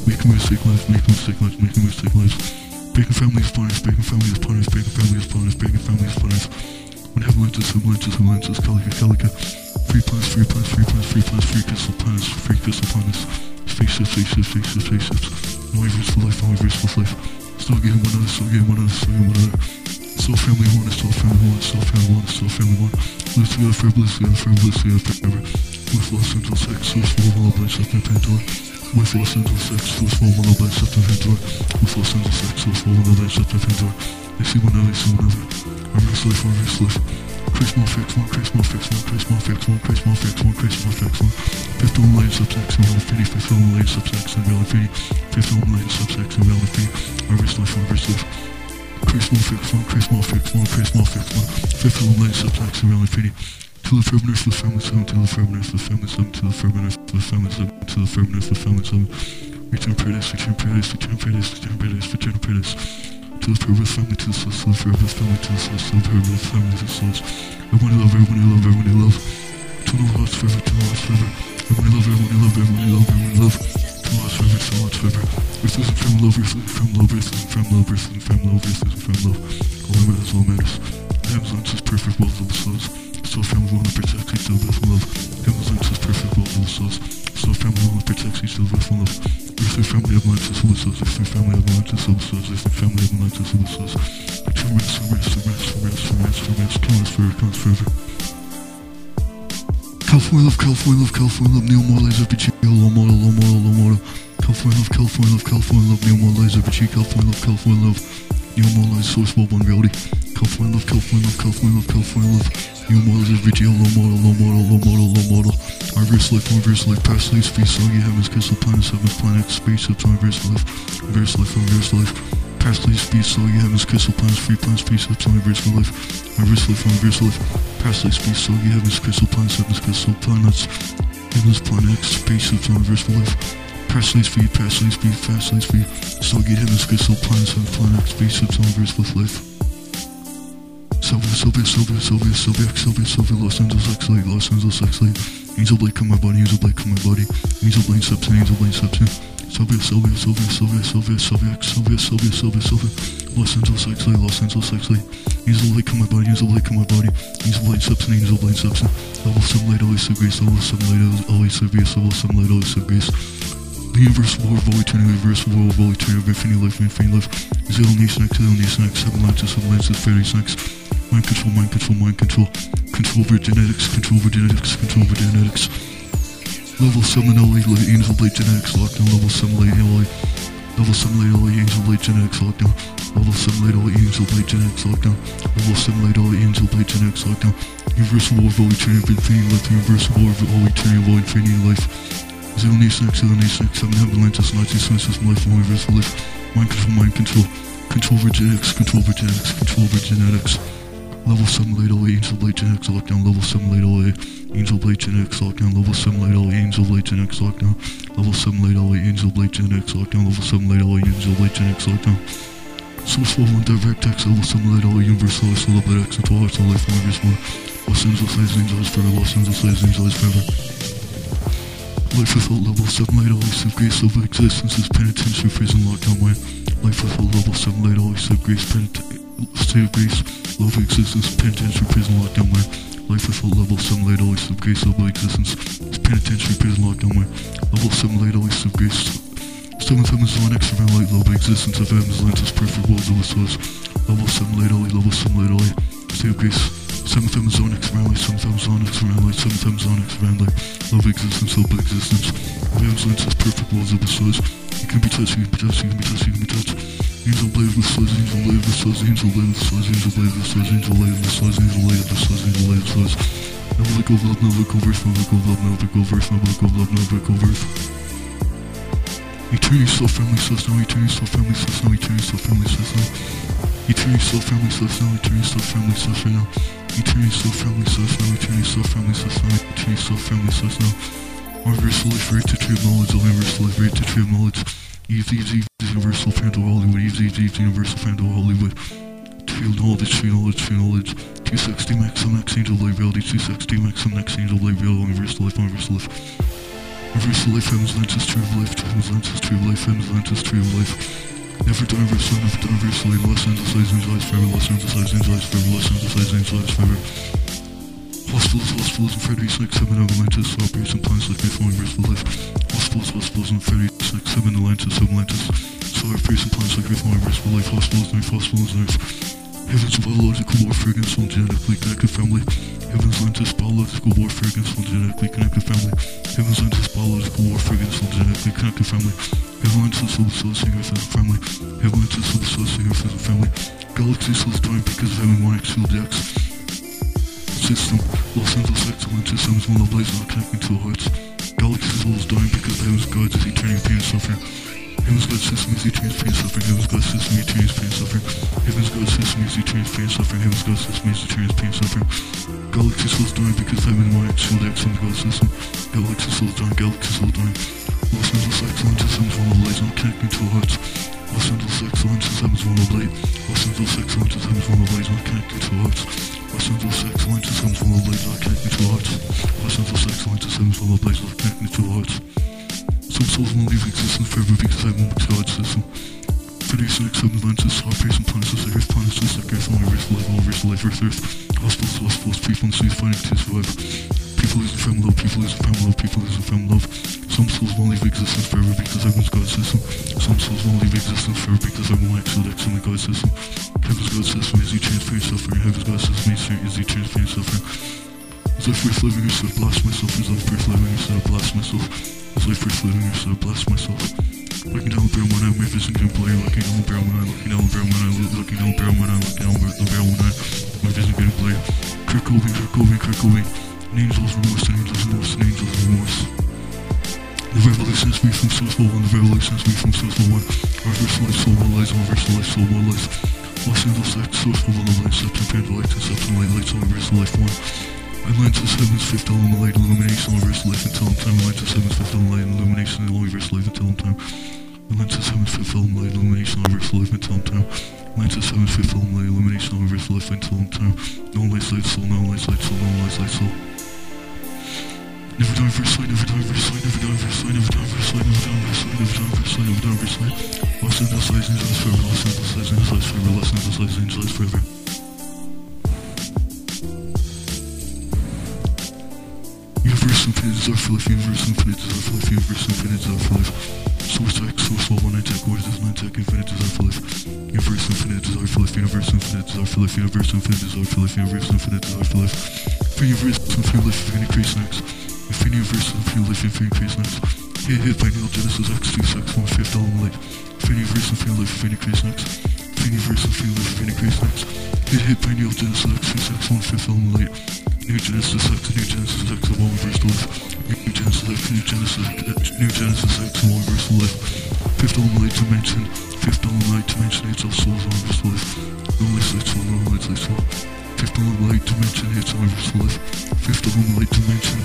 Make mistake lives, make mistake lives, make mistake lives. Breaking families upon us, breaking families upon us, breaking families upon us, breaking families upon us. When lenses, heaven lenses, Calica, Calica. Free planets, free planets, free planets, free planets, free crystal planets, free crystal planets. Spaceships, spaceships, spaceships, spaceships. No universal life, no universal life. Still getting one another, still getting one another, still getting one another. Still family one, still family one, still family one, still family one. Live together forever, live together forever, live together forever. With Los Angeles X, source of love, lights up in Pandora. With Los Angeles X, source of love, lights up in Pandora. With Los Angeles X, source full of love, lights in Pandora. I see one another, see one another. I'm just life, I'm just life. Chris more fix one, Chris more fix one, Chris more fix one, Chris more fix one, Chris more fix one. Fifth on lane subsex and relativity, fifth on lane subsex and relativity, fifth on lane subsex and relativity. I'm just life, I'm just life. Chris more fix one, Chris more fix one, Chris more fix one. Fifth on lane subsex and relativity. To the firmness, the feminist, to the firmness, the feminist, to the firmness, the feminist, to the firmness, the feminist. Return Paradise, Return Paradise, Return Paradise, Return Paradise, Return Paradise. To purpose family, to the the purpose family, to the the purpose family, to the source. Everyone you love, everyone you love, everyone you love. To no hearts forever, to no hearts forever. Everyone you love, everyone you love, everyone you love, everyone you love. To no hearts forever, to no hearts forever. Earth isn't from love, earth isn't from love, earth isn't from love, earth isn't from love, earth isn't from love. All that matters, all matters. Lunch is perfect, world of the souls. Still family one that protects each other with love. Heaven's lunch is perfect, world of the souls. Still family one that protects each other with love. Earth and family of lunch is who souls. Earth family is who souls. Earth and family lunch is who souls. To rest, to rest, to rest, to rest, to rest, to rest. Forever, counts forever. California love, California love, California love, Neil Morley's cheek, low model, low model, low model. California love, California love, California love, Neil Morley's cheek, California love, California love. Neil Morley's source world one reality. California love, California love, California love, California love. New models every day, low model, low model, low model, low model. Reverse life, reverse life, past life, space, all you have is planets, seven planets, planet, space, time, reverse life, reverse life, reverse life. Past life, space, all you have is planets, free planets, space, time, reverse life, reverse life, reverse life. Past life, space, all you have is castle planets, seventh castle planets, endless planets, space, up reverse life. Past life, speed, past life, speed, fast life, speed. Stargate, heaven, crystal planets, seven planets, space, time, reverse life. Sylvia, Sylvia, Sylvia, Sylvia, Sylvia, Sylvia, Sylvia, Los Angeles X-Light, Los Angeles X-Light. Angel Blade come my body, Angel Blade come my body. Angel Blade substance, Angel Blade substance. Sylvia, Sylvia, Sylvia, Sylvia, Sylvia, Sylvia, Sylvia, Sylvia, Sylvia, Sylvia. Los Angeles X-Light, Los Angeles X-Light. Angel Blade come my body, Angel Blade come my body. Angel Blade substance, Angel Blade substance. Level 7 light, always so grace. Level 7 light, always so grace. Level 7 light, always so grace. The war of all eternity, war of all eternity, infinity life, infinity life. Zero nation X, zero nation X, seven lances, seven lances, fairies X. Mind control, mind control, mind control. Control over genetics, control over genetics, control over genetics. Level 7 LA, angel blade genetics lockdown. Level 7 light LA. Level 7 light LA angel blade genetics lockdown. Level 7 light LA angel blade genetics lockdown. Level 7 light LA angel blade genetics lockdown. Universal war of all eternity, infinity life. Universal war of all eternity, of all infinity life. Zero nation X, zero nation X, seven heaven Atlantis, Nazi system life, universal life. Mind control, mind control. Control over genetics, control over genetics, control over genetics. Level 7 late LA, Angel Blade Genetics lockdown. Level 7 late LA, Angel Blade Genetics lockdown. Level 7 late LA, Angel Blade Genetics lockdown. Level 7 late LA, Angel Blade Genetics lockdown. Level 7 late LA, Angel Blade Genetics lockdown. Source level 1 direct X, level 7 late LA, Universal Life, Solar Blade X, into Hearts, and Life, and Universe 1. Los Angeles, Lies, Angels forever. Los Angeles, Lies, Angels forever. Life without level 7 late LA, sub grace of existence is penitentiary prison lockdown way. Life without level 7 late LA, sub grace state of grace, love existence, penitentiary prison lockdown way. Life without level 7 late always sub grace, love existence, is penitentiary prison lockdown way. Level 7 late always sub grace. 7th heaven is one extra light, love existence of heaven's lenses, perfect world of the source. Level 7 late always, level 7 late always, of grace. 7th heaven zone X around light, 7th heaven zone X around light, 7th heaven zone X around light. Love existence, love existence. Heaven's lenses, perfect worlds of the source. You can be touched, you can be touched, you can be touched, you can be touched. Angel blade with swords, angel blade with swords, angel blade with swords, angel blade with swords, angel blade with swords, angel blade with swords, angel blade with swords. Never let go of love, never let go of earth, never let go of love, never let go of earth, never let go of love, never let go of earth. Eternity soul family source now, eternity soul family source now, eternity soul family source now. Eternity soul family source now, eternity soul family source now. Eternity soul family source now, eternity soul family source now, eternity soul family source now. Universal life, right to tree of knowledge, all universal life, right to tree of knowledge. Eve, Eve, Universal Phantom Hollywood, Eve, Eve, Eve, Universal Phantom Hollywood. Tree of knowledge, tree of knowledge, tree of knowledge. 260 max on next angel life reality, 260 max on next angel life reality, universal life, universal life. Universal life, heaven's lenses, tree of life, heaven's lenses, tree of life, heaven's lenses, tree of life. Never done universal, never done universal, Los Angeles, Los Angeles, forever, Los Angeles, Angeles, forever, Los Angeles, Angeles, forever. Hospitals, hospitals, and Freddy 6, 7 Atlantis, operation plans like before universal life. Hospitals, hospitals, and Freddy 6, 7 Atlantis, 7 Atlantis. So operation plans like before universal life. Hospitals, knife, hospitals, knife. Heavens biological warfare against one genetically connected family. Heavens Atlantis biological warfare against one genetically connected family. Heavens Atlantis biological warfare against one genetically connected family. Heaven Atlantis will associate with a family. Heaven Atlantis will associate with a family. Galaxy souls dying because of having one field X system. Los Angeles excellent systems one of the blaze not connecting to hearts. Galaxy souls dying because heaven's gods is eternity pain and suffering. Heaven's God system is eternity pain and suffering. Heaven's God system is eternity pain and suffering. Heaven's God system is eternity pain and suffering. Heaven's God system is eternity pain and suffering. Galaxy souls dying because heaven one X shield X on the God system. Galaxy souls dying. Galaxy souls dying. Los Angeles excellent systems of blaze not connecting to hearts. Los Angeles excellent systems blade. Los Angeles excellent systems of blaze not connecting to hearts. Los Angeles excellent systems of blaze not connecting to hearts. Los Angeles excellent systems of blaze not connecting to hearts. Some souls will leave existence forever because I won't God's system. Freddy's six, seven lenses, operation planets, the earth planets, just like earth, only earth, life, all earth, life, earth, earth. Hospitals, hospitals, people in streets fighting to survive. People losing family love, people losing family love, people losing family love. Some souls won't leave existence forever because everyone's God's system. Some souls won't leave existence forever because everyone actually X in the God system. Heaven's God system is eternal pain suffering. Heaven's God system is eternal pain suffering. As I first living I blast myself. As I first living I blast myself. I first living so I blast myself. Looking down the barrel when I'm vision can play. Looking down the barrel when I, looking down the barrel when I, looking down the barrel when I, looking down the barrel when I, my vision can play. Kurt Cobain, Kurt Cobain, Kurt Cobain. An angel's remorse, an angel's remorse, an angel's remorse. The revelation is me from source one, the revelation is me from source one. Reverse life, soul, one lies, reverse life, soul, one lies. Los Angeles source one, one lies, septum, phantom light, and septum light, lights, all reverse life, one. Atlantis, heaven's fifth element, light, illumination, all reverse life until in time. Atlantis, heaven's fifth element, light, illumination, all reverse life until in time. Atlantis, heaven's fifth element, light, illumination, all reverse life until in time. Atlantis, heaven's fifth element, light, illumination, all reverse life until in time. No light, light, soul, no light, light, soul, no light, light, soul. Never die first sight, never die first sight, never die first sight, never die first sight, never die first sight, never die first sight, never die first sight. Los Angeles, Los Angeles forever, Los Angeles, Los Angeles forever, Los Angeles, Los Angeles forever. Infinite is our life, universe infinite is our life, universe infinite is our life. Source X, source law, one tech, order is nine tech, infinite is our life. Universe infinite is our life, universe infinite is our life, universe infinite is our life, universe infinite is our life. For universe infinite life, infinite creation X. Infinity Universe, Infinity Life, Infinity Crazy Next. Hit hit by Neil Genesis X2 Sex 1 fifth element light. Infinity Universe, Infinity Life, Infinity Crazy Next. Universe, Infinity Life, Infinity Crazy Next. Hit by Neil Genesis X2 Sex 1 fifth element light. New Genesis X, New Genesis X, the multiverse to live. New Genesis X, New Genesis X, New Genesis X, the multiverse to live. Fifth element light dimension, fifth element light dimension, it's souls, multiverse to live. No light, light, soul, no light, light, soul. Fifth element light dimension, it's multiverse to live. Fifth element light dimension,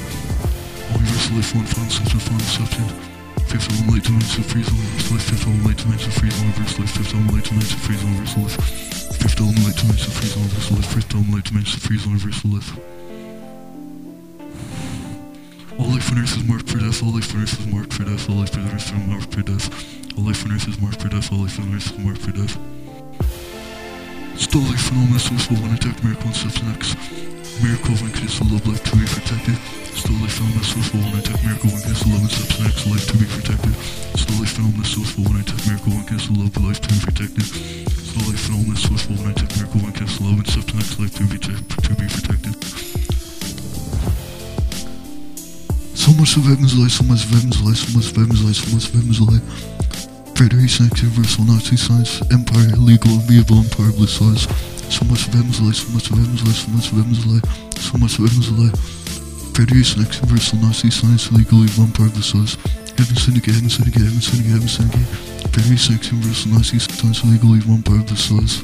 multiverse to live, one final section, final section. Fifth element light dimension, freeze multiverse to live. Fifth element light dimension, freeze multiverse to live. Fifth element light dimension, freeze multiverse to live. Fifth element light dimension, freeze multiverse to live. Fifth element light dimension, freeze multiverse to live. All life on earth is marked for death, all life on earth is marked for death, all life on earth is marked for death, all life on earth is marked for death, all life on earth is marked for death. Still life phenomenal, suicide, one attack, miracle, and substance X. Miracle, one kiss, love, life to be protected. Still life phenomenal, suicide, one attack, miracle, one kiss, love, and X, life to be protected. Still life phenomenal, suicide, one attack, miracle, one kiss, love, life to be protected. Still life phenomenal, suicide, one attack, miracle, one kiss, love, and substance X, life to be, to be protected. So much of heaven's light, so much of heaven's light, so much of heaven's light, so much of heaven's light. Federation, Universal, Nazi science, Empire, legal, medieval, empire, bliss laws. So much of light, so much of light, so much of light, so much of heaven's light. Federation, Universal, Nazi science, legal, evil, empire, bliss laws. Heaven syndicate, heaven syndicate, heaven syndicate, heaven syndicate. Federation, Universal, Nazi science, legal, evil, empire, bliss laws.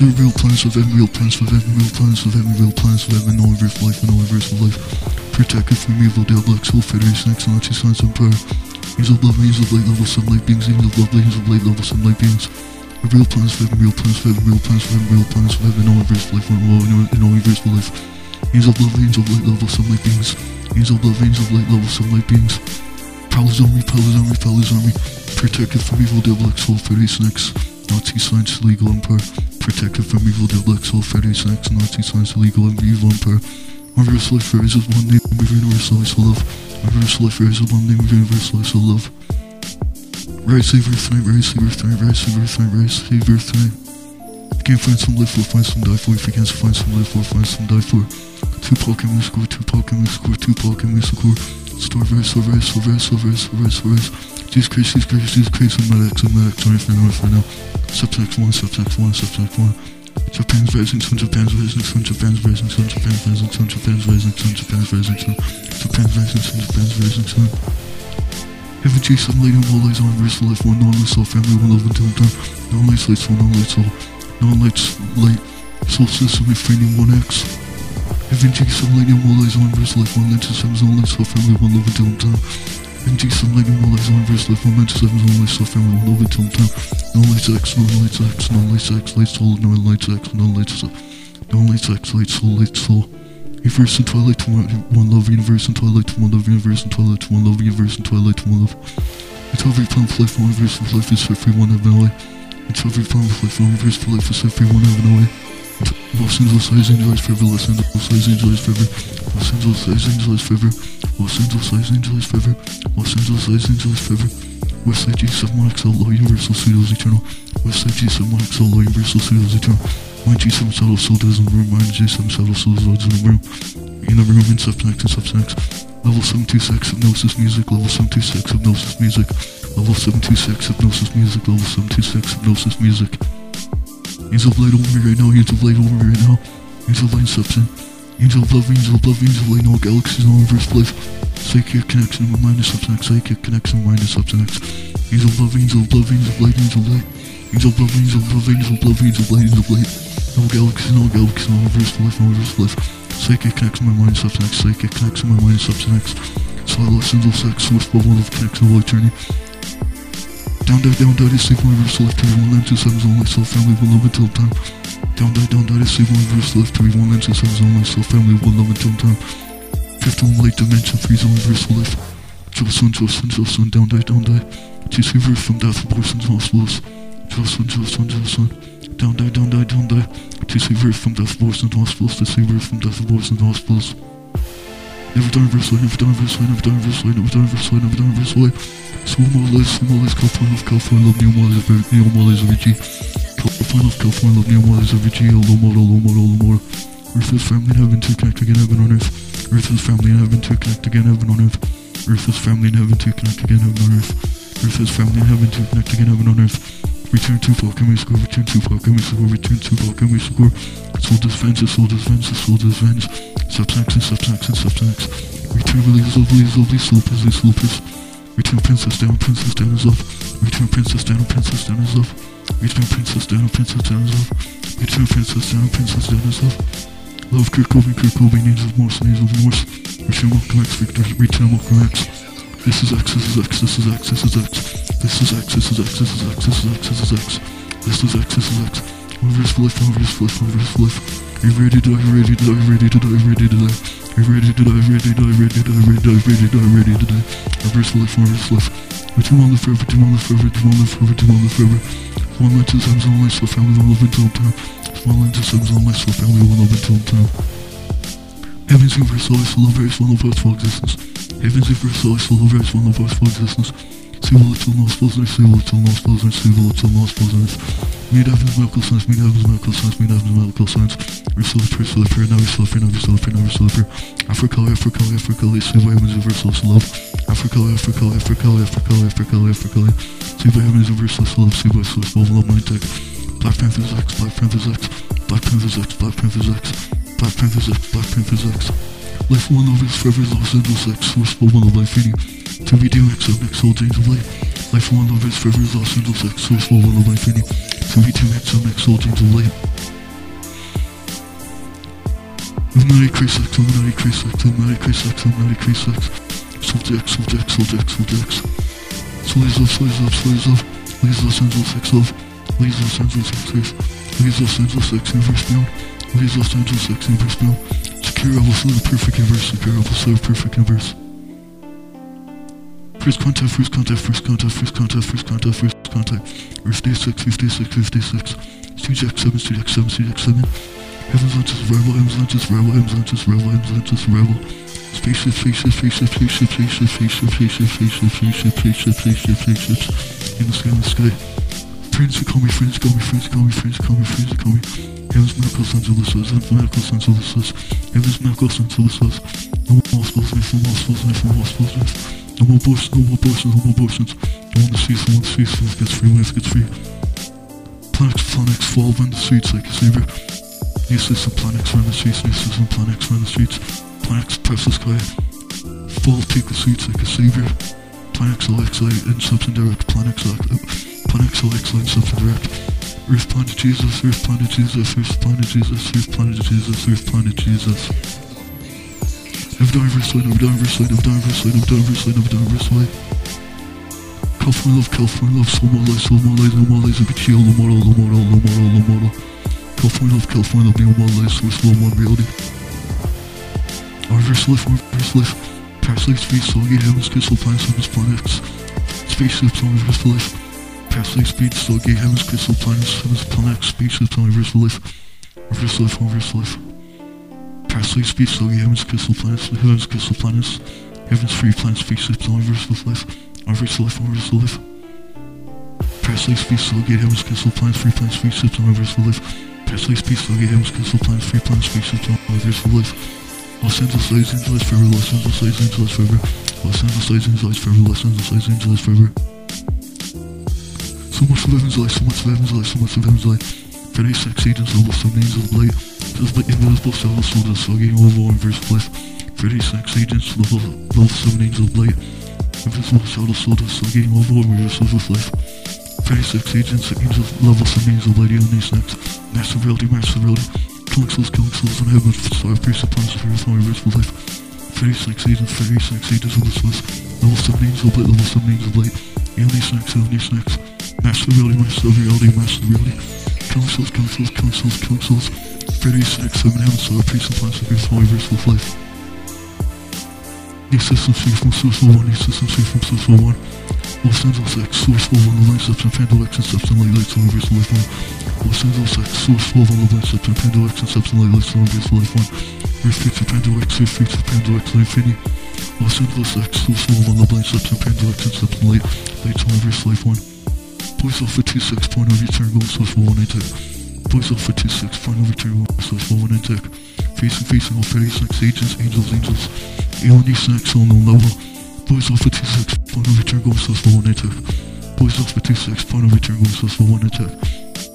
There real plans of heaven, real plans of heaven, real plans of heaven, real plans of heaven, no reverse life, and no reverse of life. Protected from evil, black soul, Federation, X, Nazi science, empire. Angels of love, angels of light, level some light beings, angels of love, angels of light, level some light beings. Real plans of heaven, real plans of heaven, real plans of heaven, real plans of heaven, no reverse life, no, no, no reverse for life. Angels of love, angels of light, level some light beings. Angels of love, angels of light, level some light beings. Prowlers army, prowlers army, prowlers army. Protected from evil, dead black soul, Federation X, Nazi science, legal empire. Protected from evil, dead black soul, Federation X, Nazi science, legal and evil empire. Universal life, there is one name universal life, so love. Universal life, is one name of universal life, so love. Right, save Earth tonight, right, save Earth tonight, right, save Earth tonight, right, save Earth tonight. If you can't find some live for, find some die for. If you can't find some live for, find some die for. Tupac and music core, Tupac and music core, Tupac and music core. Store verse, store verse, store verse, store verse, store verse, store verse. Jesus Christ, Jesus Christ, Jesus Christ, I'm not X, I'm not X, I'm X, I'm not X. Subtext 1, subtext 1, subtext 1. Japan's rising, sun, Japan's rising, sun, Japan's rising, sun, Japan's rising, sun, Japan's rising, sun, Japan's rising, sun, Japan's rising, sun, Japan's sun. Heaven G, some light and all lights on verse life, one non light soul, family, one love until time. No lights, lights, one non light soul. No lights, light, soul system, refraining, one X. Heaven G, some light and all lights on verse life, one light to seven, no light soul, family, one love until time. G, some light and all lights on verse life, one light seven, no light soul, family, one love until time. No lights X, no lights X, no lights X, light soul, no lights X, no lights X, no lights X, light soul, light soul. Universe and Twilight to one, one love, universe and Twilight one love, universe and Twilight one love, universe and Twilight one love. It's every plan of life, one universe of life is set free, one heaven away. It's every plan of life, one universe for life is set free, one heaven away. Los Angeles eyes angels forever, Los Angeles eyes angels forever, Los Angeles eyes angels forever, Los Angeles eyes angels forever, Los Angeles eyes angels forever. Westside G7 XL, Law Universal Studios Eternal. Westside G7 XL, Law Universal Studios Eternal. My G7 Saddle Soul does in the room, mine G7 Saddle Soul does in the room. In the room, in Subtext and Subtext. Level 726 Hypnosis Music, Level 726 Hypnosis Music. Level 726 Hypnosis Music, Level 726 Hypnosis Music. Angel Light over me right now, Angel Light over me right now. Angel Light Substance. Angel of Love, Angel of Love, Angel of Light, no galaxies, no reverse life. Psychic connection my mind is Substance, Psychic connection mind is Substance. Angel of Love, Angel of Love, Angel of Light, Angel of Light. Angel of Love, Angel of Love, Angel of Love, Angel of Light, Angel of Light. No galaxies, no galaxies, no reverse life, no reverse life. Psychic connects my mind, substance. Psychic connects my mind, substance. Silas, Angel, Sex, Swift, Bubble, Love, connects my journey. Down, down, die, to save my reverse life, to be one land, two sevens, only self, family, one love until time. Down, die, down, die, to save my reverse life, to be one land, two sevens, only self, family, one love until time. Fifth one, light dimension, freeze, only reverse life. Jocelyn, Jocelyn, Jocelyn, down, die, down, die. Save her from death, abortions, hospitals. Jocelyn, Jocelyn, Jocelyn. Down, die, down, die, down, die. Save her from death, abortions, hospitals. Save her from death, abortions, hospitals. Never done reverse way, never done reverse way, never done reverse way, never done reverse way, never done reverse way. Sumo lies, sumo lies, California love, California love, Neo Mollies, Neo Mollies, every G. California love, California love, Neo Mollies, every G, low model, low model, low model. Earth is family in heaven, two connecting in heaven on earth. Earth is family in heaven to connect again, heaven on earth. Earth is family in heaven to connect again, heaven on earth. Earth is family in heaven to connect again, heaven on earth. Return to Falcon, we score, return to Falcon, we score, return to Falcon, we score. Soul dispense, soul dispense, soul dispense. Substance and substance and substance. Return release, release, release, lupus, release, lupus. Return princess down, princess down is up. Return princess down, princess down is up. Return princess down, princess is up. Return princess down, princess up. Love Kurt Cobain, Kurt Cobain, needs of Morse, of Morse. Return Malcolm X, Victor, return Malcolm X. This is X, this is X, this is X, this is X. This is X, this is X, this is X, this is X, this is X. This is X, this is X. Reverse for life, reverse for life, reverse for life. Are you ready to die, ready to die, ready to die, ready to die. Are you ready to die, ready to die, ready to die, ready to die, ready to die, ready to die. Reverse for life, reverse for life. We do on live forever, do on live forever, do on live forever, do on live forever. One light to seven, one light family, one love until time. One light to seven, one light family, one love until time. Heaven's universe, always full of various one of us for existence. Heaven's universe, always full of various one of us for existence see what's on Simulates the lost buzzers, simulates the lost buzzers, simulates the lost buzzers. Meet Evans Medical Science, meet Evans Medical Science, meet Evans Medical Science. Resilifer, Resilifer, now Resilifer, now Resilifer, now Resilifer. Africa, Africa, Africa, see vitamins of Resilifer love. Africa, Africa, Africa, Africa, Africa, Africa, see vitamins of Resilifer love, see what's of love, mind tech. Black Panther's X, Black Panther's X, Black Panther's X, Black Panther's X, Black Panther's X, Black Panther's X. Life one of us forever is Los Angeles X, source for one of life reading to be doing except next soul James of Light. Life one love is forever is lost and no sex, so slow one of my infinity. To be doing except next soul James of Light. Illuminati Cray Sex, Illuminati Cray Sex, Illuminati Cray Sex, Illuminati Cray Sex. Soldex, Soldex, Soldex, Soldex. Slays off, slays off, love, off. Lays Los Angeles X love. Lays Los Angeles X race. Lays Los Angeles X universe bound. Lays Los Angeles X universe bound. Secure Alpha Slur, perfect universe. Secure Alpha Slur, perfect universe. First contact, first contact, first contact, first contact, first contact, first contact. Earth day 6, Earth day 6, Earth day 6. CJX 7, CJX 7, CJX 7. Heaven's Lunch is Rebel, Heaven's Lunch is Rebel, Heaven's Lunch is Rebel, Heaven's Lunch is Rebel. Spaceship, spaceship, spaceship, spaceship, spaceship, spaceship, spaceship, spaceship, spaceship, spaceship, spaceship, spaceships. In the sky, in the sky. Friends, call me friends, call me friends, call me friends, call me friends, call me. Heaven's medical sons of the source, heaven's medical sons of the source, heaven's medical sons of the source. No more hospitals, no more hospitals, no more hospitals, no more I want posters, I want posters, I want posters. I want the seats, I want the seats, let's get free, let's get free. Planets, planets Valve in the streets, like a savior. Useless some planets, run the streets, useless some planets, run the seats. Planets press Precious Clay. Fall take the streets, like a savior. Planets Alexa, in subs and direct. Planet, uh, Planet, Alexa, in subs and direct. Earth Planet Jesus, Earth Planet Jesus, Earth Planet Jesus, Earth Planet Jesus, Earth Planet Jesus. Earth planet, Jesus. I've done wrestling, I've done wrestling, I've done wrestling, I've done wrestling, I've done wrestling. Cuff my love, So my love, slow my life, slow my life, slow my life, bitch, yo, Lamar, Lamar, Lamar, Lamar. So my love, So my love, California love, so my life, slow, slow my reality. Arverse life, arverse life. Past life, space, Stargate, heavens, crystal planets, heavens, planets. Spaceships, arverse life. Past life, speed, Stargate, heavens, crystal planets, heavens, planets, spaceships, arverse life. Arverse life, arverse life. Paraclete speaks so heavens, crystal planets, heavens, crystal planets, heavens, free planets, speaks sleep, the universe with life, universe life, universe life. Paraclete speaks so get heavens, crystal planets, free planets, speaks sleep, the universe with life. Paraclete speaks so get heavens, crystal planets, free planets, speaks sleep, the universe with life. Los Angeles, Los Angeles forever, Los Angeles, Los Angeles forever, Los Angeles, Los Angeles forever, Los Angeles, Los Angeles forever. So much for heaven's life, so much for heaven's life, so much for heaven's life. 36 agents level also names of light, just the invisible cells so the foggy oval inverse place. 36 agents level, level 7 names of light, invisible cells so the over in inverse of life. 36 agents, angels, level 7 names of light, alien snacks, mass reality, mass reality, killing souls, killing souls, and heaven, star, priest, upon the earth, and inverse life. 36 agents, 36 agents of this list, level 7 names of light, level 7 names of light, alien snacks, alien snacks, mass reality, mass reality, mass reality. Killing souls, killing souls, killing souls, killing souls. Fairy sex, 7 heaven, star priest upon us, earth, my rest life. New system free from source 1, new system free from source 1. Los Angeles X, source 4, one of line steps and Panda X and steps and light lights on reverse life 1. Los Angeles X, source 4, one of line steps and Panda X and steps and light lights on reverse life 1. Earth future Panda X, Earth future Panda X, and infinity. Los Angeles X, source 4, one of line steps and Panda X and steps and light lights on reverse life 1. Voice off for 26, final return goal slash 1 attack. Voice off for 26, final return goal slash 1 attack. Facing, facing, all 36, agents, angels, angels. Alien snacks on no level. Voice off for 26, final return goal slash 1 attack. Voice off for 26, final return goal slash 1 attack.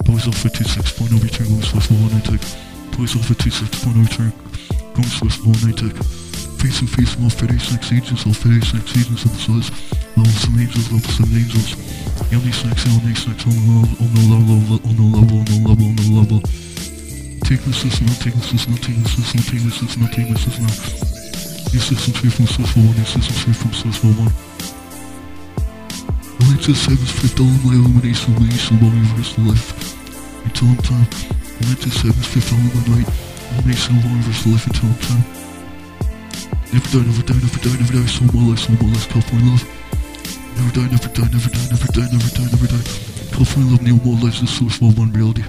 Voice off for 26, final return goal slash 1 attack. Voice off for 26, final return goal slash 1 attack face to face with all 36 agents, all 36 agents of the source, level 7 angels, level 7 angels, LD6, LD6, on the level, on the level, on the level, on the level. on the level. Take the system, not take the system, not take the system, not take the system, not take the system. New system 3 system, source 41, new system 3 from source 41. Atlantis 7's fifth the my illumination, illumination, long universal life. Until I'm time. Atlantis the fifth element, night. Illumination, long universal life until I'm time. Never die, never die, never die, never die. So my life, so my life, California love. Never die, never die, never die, never die, never die, never die. California love, Neil More life, the source of one reality.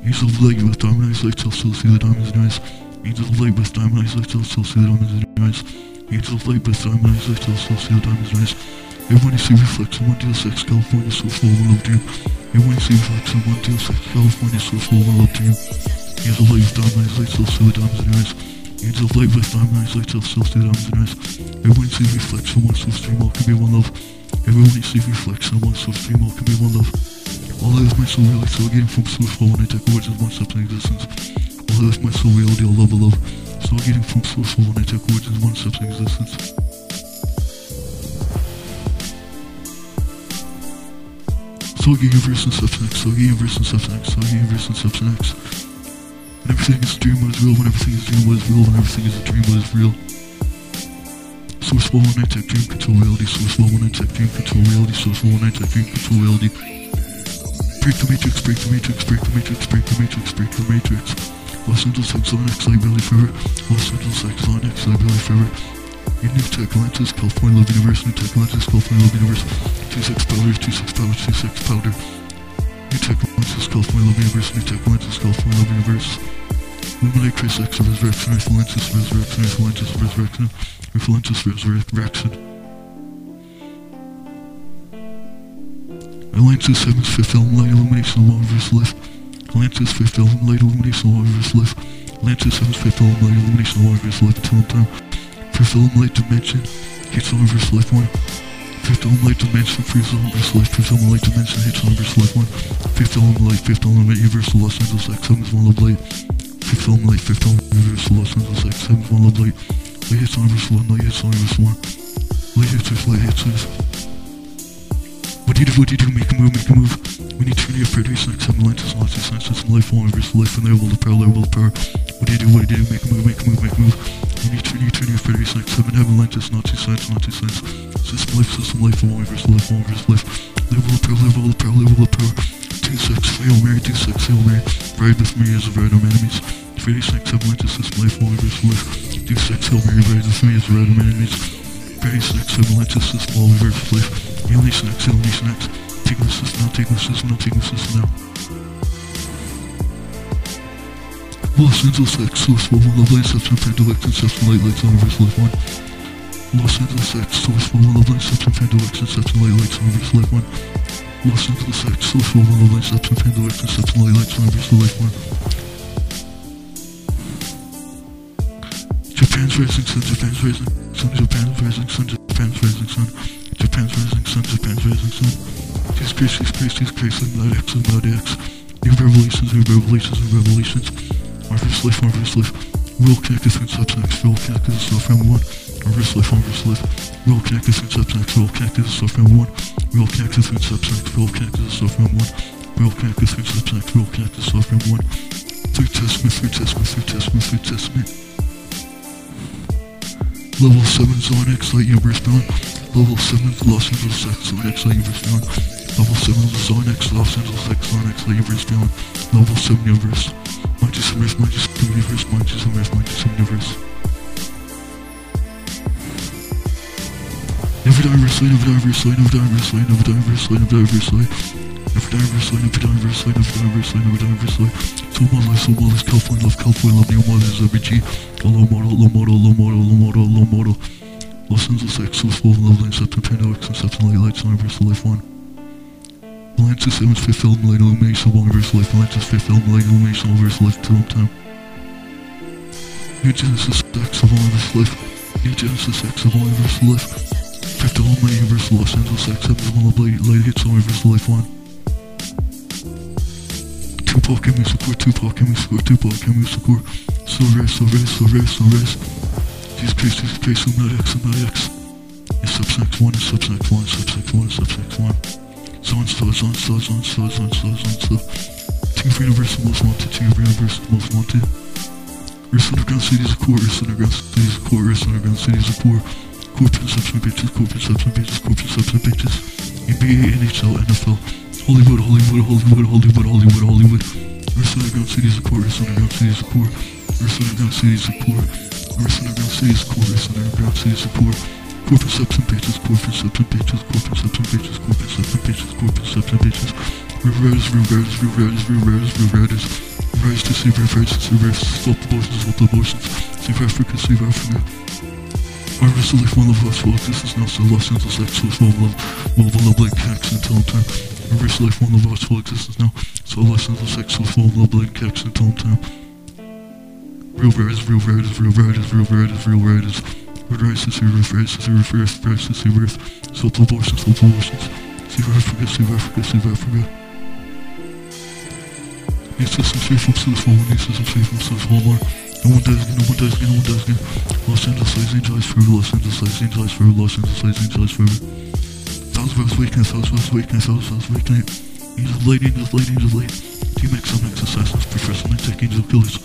Angels of light with diamond eyes, light self, so see the diamonds in your eyes. Angels of light with diamond eyes, light self, so see the diamonds in your eyes. Angels of light with diamond eyes, light self, so see the diamonds in your eyes. Everyone you see reflects in one deal sex, California source of love to you. Everyone you see reflects in one deal sex, California source of love to you. Angels of light with diamond eyes, light self, see the diamonds in your eyes. Angel of light with five nights later, still stood arms and earth. Everyone see reflex from one source, three more can be one love. Everyone see reflex from one source, three more can be one love. All I have my soul reality, so again from source flow when I take words as one steps in existence. All I have my soul reality, all love, all love. So getting from source flow when I take words as one steps in existence. Soul universe and substance, soul universe and substance, soul universe and substance. When everything is a dream was real, when everything is a dream was real, when everything is a dream was real. Source flow one night tech dream control reality, source flow one night tech dream control reality, source flow one night tech dream control reality. Break the matrix, break the matrix, break the matrix, break the matrix, break the matrix. Los Angeles Exonics, I really favorite. Los Angeles Exonics, I really favorite. In New Tech Lenses, California Love Universe, New Tech Lenses, California Love Universe. 2-6 powders, 2-6 powders, 2-6 powder. New Tech Lenses, California Love Universe, New Tech Lenses, California Love Universe. Illuminate Trace X, Resurrection, Resurrection, Resurrection, Resurrection, Resurrection, Resurrection, Resurrection. Alliance's seventh, fifth element light illumination of all universe life. Alliance's fifth element light illumination of all universe life. Alliance's seventh, fifth element light illumination of all universe life until time. Fifth element light dimension, gates all universe life one. Fifth element light dimension, free element life, fifth element light dimension, hits numbers select one. Fifth element light, fifth element universal Los Angeles X7 is one love light. Fifth element light, fifth element universal Los Angeles X7 is one love light. Light hits numbers one, light hits numbers one. Light hits this, light hits this. What do you do? What do you do? Make a move, make a move. We need to be afraid of science, seven lights, some lights, some lights, some life form, every life, and they will the power, they will the power. What do you do? What do you do? Make a move, make a move, make a move. We need to be afraid of snakes, seven heaven lights, Nazi science, Nazi science. System life, some life, form, every life, form, every life. They will the power, they will the power, they will the power. Two six, Hail Mary, two six, Hail Mary. Ride with me as a ride of enemies. Afraid of seven lights, system life, form, every life. Two six, Hail Mary, ride with me as a ride of enemies. Afraid of seven lights, system life, every life. Release next, release next. Take this is now, take this is now, take this is now. Los Angeles X, source 1, one of light, substance, direct, inception, light, lights, universe, life 1. Los Angeles X, source 1, one of light, substance, direct, inception, light, lights, universe, life 1. Los Angeles X, source 1, one of light, substance, direct, inception, light, lights, universe, life 1. Japan's rising sun, Japan's rising sun, Japan's rising sun, Japan's rising sun. Depends rising sun, depends rising sun. She's peace, she's peace, she's peace, and X and load X. New revelations, new revelations, new revelations. Marvelous life, marvelous life. Will cactus and subsnacks, Will cactus and stuff, round one. Marvelous life, marvelous life. Will cactus and subsnacks, Will cactus and stuff, round one. Will cactus and subsnacks, Will cactus and stuff, round one. Will cactus and subsnacks, Will cactus and stuff, round one. Through testament, through testament, through testament, through testament. Level 7 Zonix, Light Universe Dawn. Level 7 Los Angeles X Linux Universe Feeling. Level 7 of the Zone X Los Angeles X Linux Universe Feeling. Level 7 Universe. Mighty Summers, Mighty Summers, Universe, Mighty Summers, Mighty Summers, Universe. Never die wrestling, never die wrestling, never die wrestling, never die wrestling, never die wrestling. Never die wrestling, never die wrestling, never die wrestling, never die wrestling. So my life, so my life, California love, California love, new models, every G. Low model, low model, low model, low model, low model. Lessons of sex was full of lovely and accepting pandemics and accepting light lights on universal life one. Atlantis Evans fifth film light illumination of universal life. Atlantis fifth film light illumination of universal life two time. New Genesis sex of universal life. New Genesis sex of universal life. Fifth film light universal Los Angeles sex of light light hits on universal life one. Tupac and music core, Tupac and music core, Tupac and music core. So rest, so rest, so rest, so rest. I'm not X, X. It's subsex one, it's subsex one, subsex one, subsex one. Zone slow, zone zone zone zone for universal most wanted, two for universal most wanted. Earth Underground is core, Earth Underground is core, Earth Underground is core. Core perception bitches, core perception bitches, core perception bitches. NBA, NHL, NFL. Hollywood, Hollywood, Hollywood, Hollywood, Hollywood, Hollywood. Earth Underground is core, Earth Underground is core. Earth Underground is core. Underground City is core, is a core. Core perception bitches, core perception bitches, core perception bitches, core perception bitches, core perception bitches. Reverse, reverse, reverse, reverse, reverse. Reverse to see, reverse to see, reverse. Stop abortions, stop abortions. Save Africa, save Africa. Our wrestle life, one of us, well, this is now so Los Angeles small love, mobile love like cacks until time. Our wrestle life, one of us, well, existence now, so Los Angeles X, so small love like cacks until time. Real verities, real verities, real verities, real verities, real verities. Red rice, see riff, rice, see riff, rice, rice, see riff. Soap abortions, soap abortions. Save Africa, save Africa, save Africa. New system safe from Swiss Walmart, new system safe from Swiss Walmart. No one does again, no one does again, no one does again. Los Angeles, Los Angeles forever, Los Angeles, Los Angeles forever, Los Angeles, Los Angeles forever. Thousand Rose Awakening, Thousand Rose Awakening. Angels light, angels light, angels light. T-Max, Summix, Assassins, Professor Mantic, Angel Killers.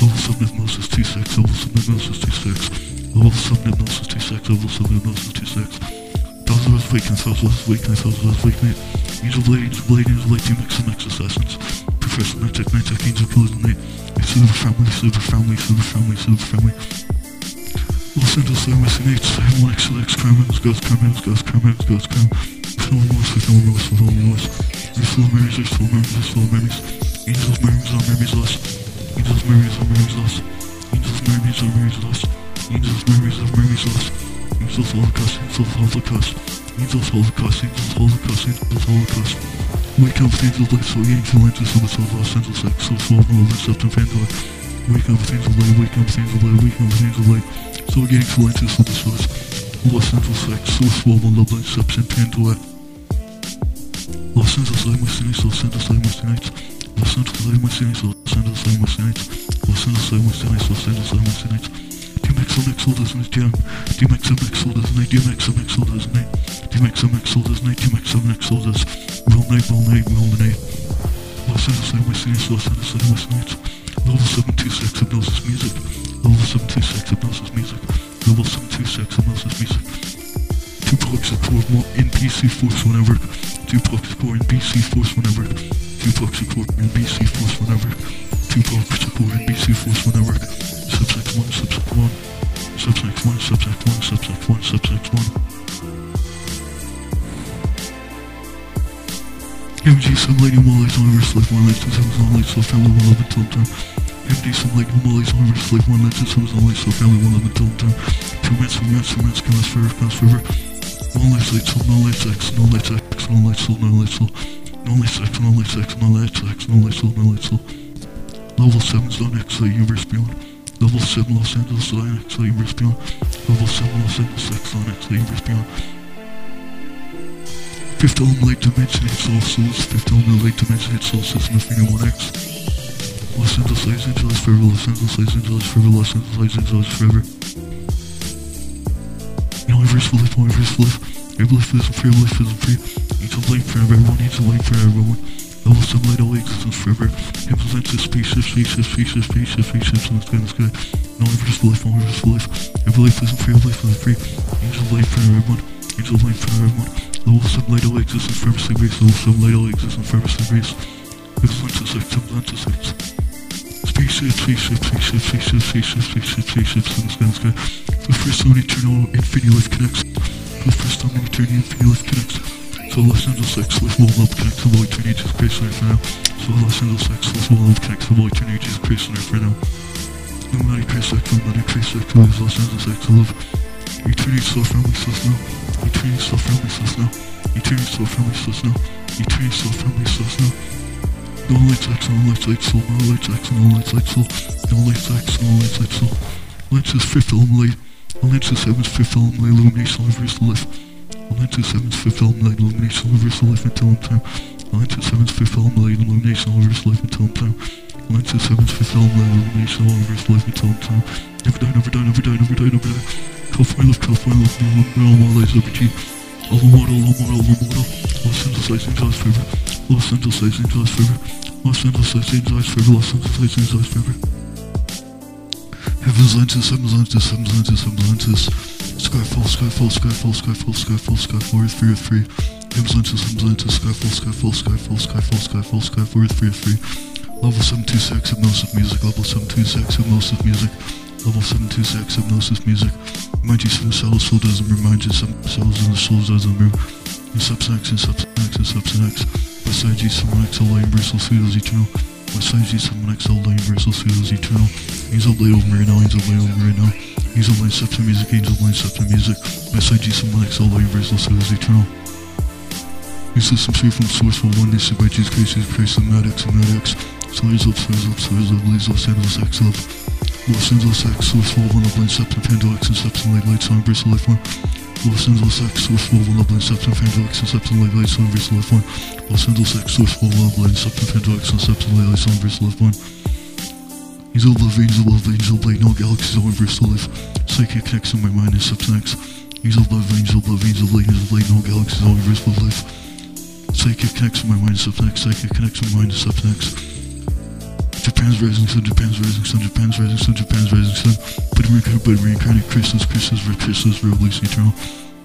Level 7 Hypnosis 2-6, Level 7 Hypnosis 2-6. Level 7 Hypnosis 2-6, Level 7 Hypnosis 2-6. Thousand Rose Awakening, Thousand Rose Awakening, Thousand Rose Awakening. Angel Blade, Angel Blade, Angel Light, T-Max, Summix, Assassins. Professor Mantic, Mantic, Angel Killers, Night. Silver Family, Silver Family, Silver Family, Silver Family. Los Angeles, Western H, M1, XLX, Criminals, Ghost, Criminals, Ghost, Criminals, Ghost, Criminals. Film Remorse, Film Remorse, Film Remorse. There's full memories, there's full memories, there's full memories. Angels, memories, all memories lost. Angels, memories, all memories lost. Angels, memories, all memories lost. Angels, memories, all memories lost. Angels, Holocaust, Angels, Holocaust. Angels, Holocaust, Angels, Holocaust, Angels, Holocaust. Wake up with angels light, so angel light, so it's all Los Angeles like, so small, no, lights up and Pandora. Wake up with angel light, wake up with angel light, wake up with angel light. So to light, so the source. Los Angeles like, so small, no, lights up and Pandora. Los Angeles like, my city, Los Angeles like, my city. Los Angeles like, my city, Los Angeles like, my city. Los Angeles like, my city, Los Angeles like, my city. DMX MX sold as night, jam. DMX MX sold as night, DMX MX sold as night. DMX MX sold as night, DMX MX sold as real night, real night, real night. Los Angeles like, my city, Los Angeles like, my city. Level 726 hypnosis music. Level 726 hypnosis music. Level 726 hypnosis music. Of core more in BC force whenever. Of core in BC force whenever. Two plugs of core in BC force whenever. Two plugs of core in BC force whenever. Subsect 1, subsect 1. Subsect 1, subsect 1, subsect 1, subsect 1. MG some lady one lights on reverse life one lights two seven on so family one love until time. MD some lady one lights on reverse life one lights two seven on so family one love until time. Two minutes two minutes two minutes can last forever can last forever. No lights lights so no lights X no lights X no lights so no lights so no lights X no lights X no lights X no lights so no lights so. Level seven's on X universe beyond. Level seven Los Angeles on X universe beyond. Level seven Los Angeles X on X universe beyond. Fifth element light dimension hits all souls. Fifth element light dimension hits all system infinity 1x. Los Angeles, Los Angeles forever. Los Angeles, Los Angeles forever. Los Angeles, Los Angeles forever. Universe life, universe life. Every life is free, life is free. Needs a light for everyone, needs a light for everyone. Level some light all existence forever. Implements a spaceship, spaceship, spaceship, spaceship, spaceships in the sky, in the sky. For life, for life. Every life is free, every life is free. Angel light for everyone. Angel light for everyone. Level 7 light all existence forever, same grace. Level 7 light all existence forever, same grace. Atlantis X, Atlantis X. Spaceship, spaceship, spaceship, spaceship, spaceship, spaceship, spaceships in the sky, in the sky. For the first time, eternal infinity life connects. For the first time, eternity infinity life connects. So Los Angeles X, with one love connects to all eternity, Jesus Christ on earth right now. So Los Angeles X, with one love to all eternity, Jesus Christ on earth right now. Illuminati Christ X, Illuminati X, who is Los Angeles X, I love. Eternity so family, so now. Eternity so family, so now. Eternity so family, so now. Eternity so family, so now. No lights X, no lights X, soul, no lights X, no lights X, soul. No lights X, no lights X, soul. Atlantis fifth element light. Atlantis seventh fifth element. Illumination universal life. Atlantis seventh fifth element. Illumination universal life until time. Atlantis seventh fifth element. Illumination universal life until time. Atlantis seventh fifth element. Illumination universal life until time. Never die, never die, never die, never die, never die. California love, California love, New York, New York, lies, OPG. All the water, all the water, all the water. Los Angeles, Los Angeles, Fever. Los Angeles, Los Angeles, Fever. Los Angeles, Los Angeles, Fever. Los Angeles, Los Angeles, Fever. Heaven's Atlantis, Heaven's Atlantis, Heaven's Atlantis, Heaven's Atlantis. Skyfall, Skyfall, Skyfall, Skyfall, Skyfall, Skyfall, Earth free, Earth free. Heaven's Atlantis, Heaven's Atlantis, Skyfall, Skyfall, Skyfall, Skyfall, Skyfall, Skyfall, Earth free, Earth free. Level 726, Hypnosis Music, Level 726, Hypnosis Music. Level 726, Hypnosis Music. Remind you, seven cells, soul doesn't remind you, some cells in the soul doesn't room. In subsex, in subsex, in subsex. Beside G, someone X, all universal, sweet as eternal. Beside G, someone all universal, as eternal. Angel blade over right now, angel blade over right now. Angel line septum music, angel line septum music. Beside G, someone X, all universal, as eternal. New system free from source for one nation by Jesus Christ, Jesus Christ, and and Mad X. Slaves up, slaves up, slaves up, Leads Los Angeles X love. Los Angeles X, source for one of blind septum, Pandora X, and septum light lights on bristle life one. Los Angeles X, source for one of blind septum, Pandora X, and septum light lights on bristle life one. Los Angeles X, source for one of blind septum, Pandora X, and septum light lights on bristle life one. Angel love, angel love, angel blade, no galaxies, all universal life. Psychic connects in my mind is septum X. Angel love, angel love, angel blade, angel blade, no galaxies, all universal life. Psychic connects in my mind is septum X. Psychic connects in my mind is septum X. Japan's rising sun, Japan's rising sun, Japan's rising sun, Japan's rising sun. But reincarnate, but reincarnate, Christmas, Christmas, Christmas, revolution eternal.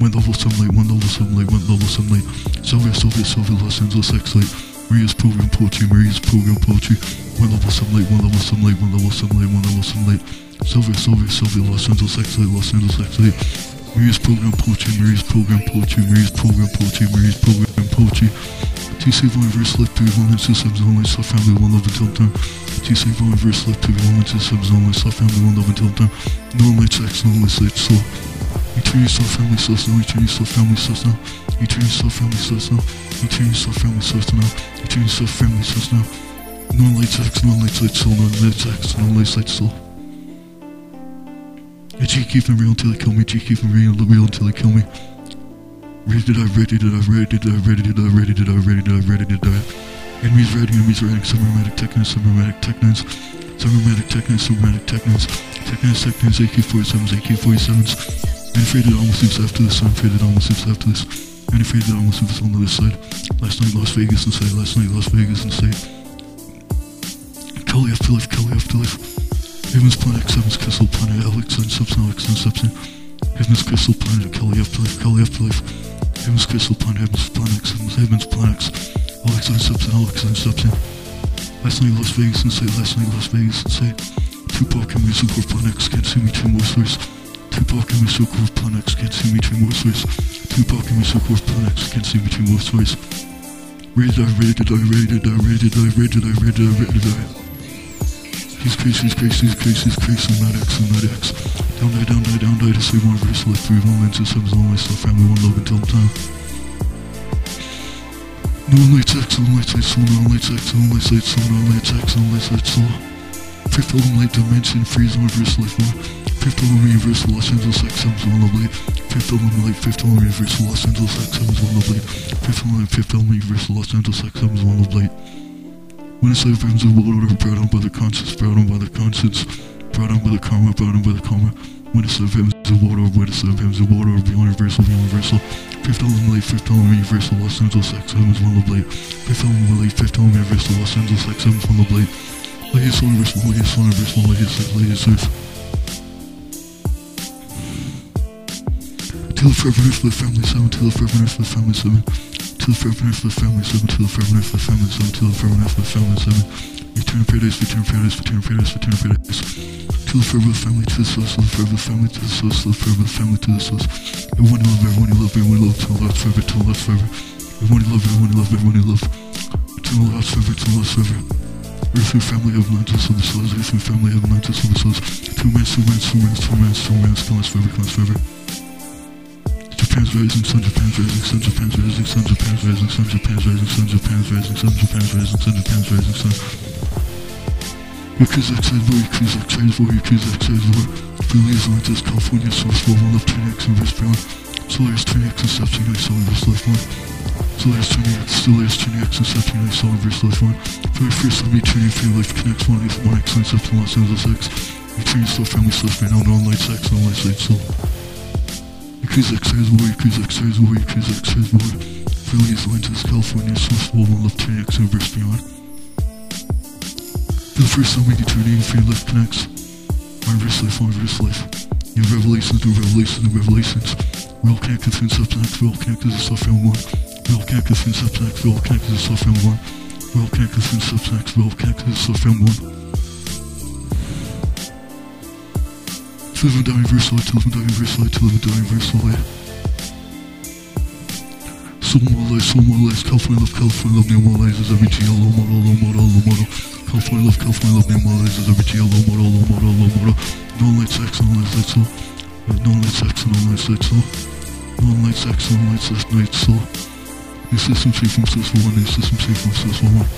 One level sunlight, one level sunlight, one level sunlight. Sylvia, Sylvia, Sylvia, Los Angeles, X light. Maria's program poetry, Maria's program poetry. One level sunlight, one level sunlight, one level sunlight, one level sunlight. Sylvia, Sylvia, Sylvia, Los Angeles, X light, Los Angeles, X light. Maria's program poetry, Maria's program poetry, Maria's program poetry, Maria's program poetry. TC Von Verse 3 1 into Subs Only Self Family 1 Love Until Time. TC Von Verse 3 1 into Subs Only Self Family 1 Love Until Time. No light sex, no light sex, so. You turn family source now, you turn family source now. You turn family source now. You turn family source now. You turn family source now. No light sex, no light sex, soul, no light sex, no light sex, soul. Yeah, G keep them real until they kill me. G keep them real, real until they kill me. Ready did I, ready did I, ready did I, ready did I, ready did I, ready did I, ready did I. Enemies ready, enemies ready, summermatic technos, summermatic technos, summermatic technos, summermatic technos, technos, technos, AK-47s, AK-47s. And afraid it almost moves after this, I'm afraid it almost moves after this. And afraid it almost moves on the other side. Last night Las Vegas inside, last night Las Vegas inside. Kelly Afterlife, Kelly Afterlife. Heaven's Planet, Heaven's Crystal Planet, Alex and Substance, Alex and Substance. Heaven's Crystal Planet, Kelly Afterlife, Kelly Afterlife. Heaven's Crystal Planet, Heaven's Planets, Heaven's, Heaven's Planets. Alex and Substance, Alex and Substance. Last night Las Vegas inside, last night Las Vegas inside. Tupac and Musical Planets can't see me two more stories. Tupac and Musical Planets can't see me two more stories. Tupac and Musical Planets can't see me two more stories. Ready to die, ready to die, ready to die, ready to die, ready to die, ready he's crazy, he's crazy, he's crazy, not X, not X. Down die, down die, down die, to save one verse, life three, one lenses, seven, one myself, family, one love until time. No one lights X, no one lights light, soul, no one lights X, no one lights light, soul, no one lights X, no one lights light, soul. Fifth element light dimension, freeze on verse, life one. Fifth element universal, Los Angeles X, seven, one love light. Fifth element light, fifth element universal, Los Angeles X, seven, one love light. Fifth element, fifth element universal, Los Angeles X, seven, one love light. When I say friends of a I'm proud of by the conscience, proud of by the conscience, proud of by the karma, proud of by the karma. When a slave becomes a world order, when a slave becomes a world order, be universal, be universal. Fifth element late, fifth element universal, Los Angeles, X, heavens, one of late. Fifth element late, fifth element universal, Los Angeles, X, heavens, one of late. Latest universal, latest universal, latest, latest earth. Taylor Forever Earth the Family 7, Taylor Forever Earth the Family 7 to the family, to the family, seven to the family, to the family, seven to the family, to the family, seven. to the family, return of paradise, return of paradise, return of paradise. To the family, to the family, to the source, to the family, to the family, to the source, to the family, to the family, to the family, Everyone you love, everyone you love, everyone you love, to the last forever, to the family, to the family, Everyone you love, everyone you love, everyone you love. To the last forever, to the last forever. to the family to of Mantis to the Souls, to the family to of Mantis to the family, to the family, to the family, to the family, to the family, to the family, to the family, to the family, to the family, to the family, to the family, to the family, to the family, to the family, to the family, to the family, to the Souls. Two mans, two to the family, two mans, two mans, two mans, forever, two mans, to Japan's raising, sun Japan's raising, sun Japan's raising, sun Japan's raising, sun Japan's raising, sun Japan's raising, sun Japan's raising, sun Japan's raising, sun. Yakuza X War, Yakuza X War, Yakuza X War. Billy is Atlantis, California, Source War, One Up, 10X, and Wristbound. Solaris 10X, Inception, I saw Verse Life 1. Solaris 10X, Solaris 10X, Inception, I saw Verse Life 1. Very first time returning for your life connects 1 is 1X, Inception, Los Angeles X. Returning Soul Family, Soul Fan, Unknown Light Sex, No Light Light Soul. Cusack says boy, Cusack says boy, Cusack says boy. Phillies, Winters, California, Sourcewell, and Left Tunic, Cerberus beyond. For the first time we get to an 83 left connects. My wrist life, my wrist life. New revelations, new revelations, new revelations. We all connected through substance, we all connected to suffering more. We all connected through substance, we all connected to suffering more. We all connected through substance, we all connected to suffering more. To live and die reverse life. Soul more life, soul more life, California love, California love, new more lives as every GL, low model, low model, low model. California love, California love, new more lives as every GL, low model, low model, low model. No light sex, no light light soul. No light sex, no light light soul. No light sex, no light light night soul. New system safe from source for one, new system safe from source for one.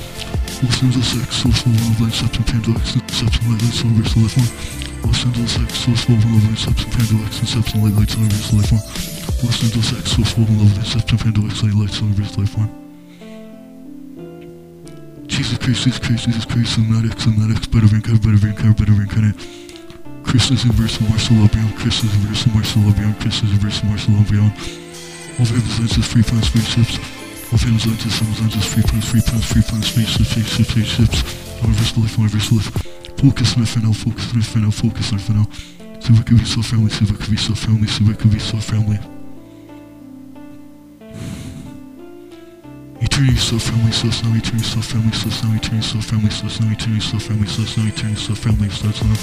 Los Angeles X, source for one, light septum, Pandora X, septum, light light soul, reverse life one. Listen to sex, source full of love and acceptance, pandemics, inception, light, light, sun, race, life form. Listen to sex, source full of love and acceptance, pandemics, light, light, sun, race, life form. Jesus Christ, Jesus Christ, Jesus Christ, somatics, somatics, better reincarnate, better reincarnate, better reincarnate. Christus inverse Marcelo beyond, Christus inverse Marcelo beyond, Christus inverse Marcelo beyond. All famous lenses, free plans, spaceships. All famous lenses, famous lenses, free plans, free plans, free plans, spaceships, spaceships, spaceships. Universal life, universal life. Focus it for now, focus it for now, focus it for now. See what could be so friendly, see what could be so friendly, see what could be so friendly. Eternity so friendly, so now eternity so friendly, so now eternity so friendly, so now eternity so friendly, so now eternity so friendly, so now.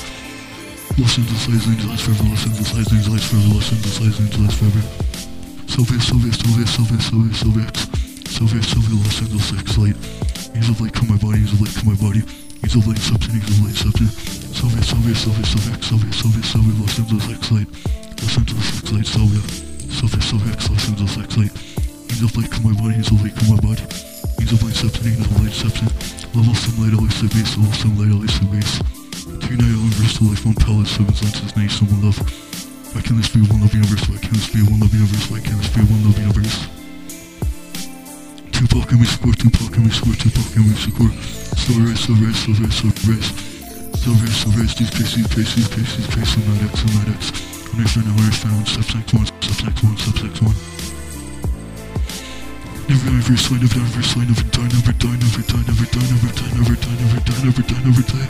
Los Angeles, Los Angeles forever, Los Angeles, Los Angeles forever, Los Angeles, Los Angeles forever. Sylvia, Sylvia, Sylvia, Sylvia, Sylvia, X. Sylvia, Sylvia, Los Angeles, X, light. Angels of light come my body, angels of light come my body. Eagle Light Subject, Eagle Light Subject. Soviet, Soviet, Soviet, Soviet, Soviet, Soviet, Soviet, Los Angeles X-Light. Los Angeles X-Light, Soviet. Soviet, Soviet, X, Los Angeles X-Light. Eagle Light, come my body, Eagle Light, come my body. Eagle Light Subject, Eagle Light Subject. Level Sim Light, Alice the Base, Level Sim Light, Alice the Base. Tuna Island, Bristol Life, One Palace, Seven Lenses, Nation, One Love. Why can this be one love universe? Why can this be one love universe? Why can this be one love universe? Tupac and we score, Tupac and we score, Tupac and we score. So rest, so rest, so rest, so rest. So rest, so rest, these cases, cases, cases, cases, not X, not X. Understand, understand, subsex one, subsex one, subsex one. Never ever slide, never ever slide, never die, never die, never die, never die, never die, never die, never die, never die, never die.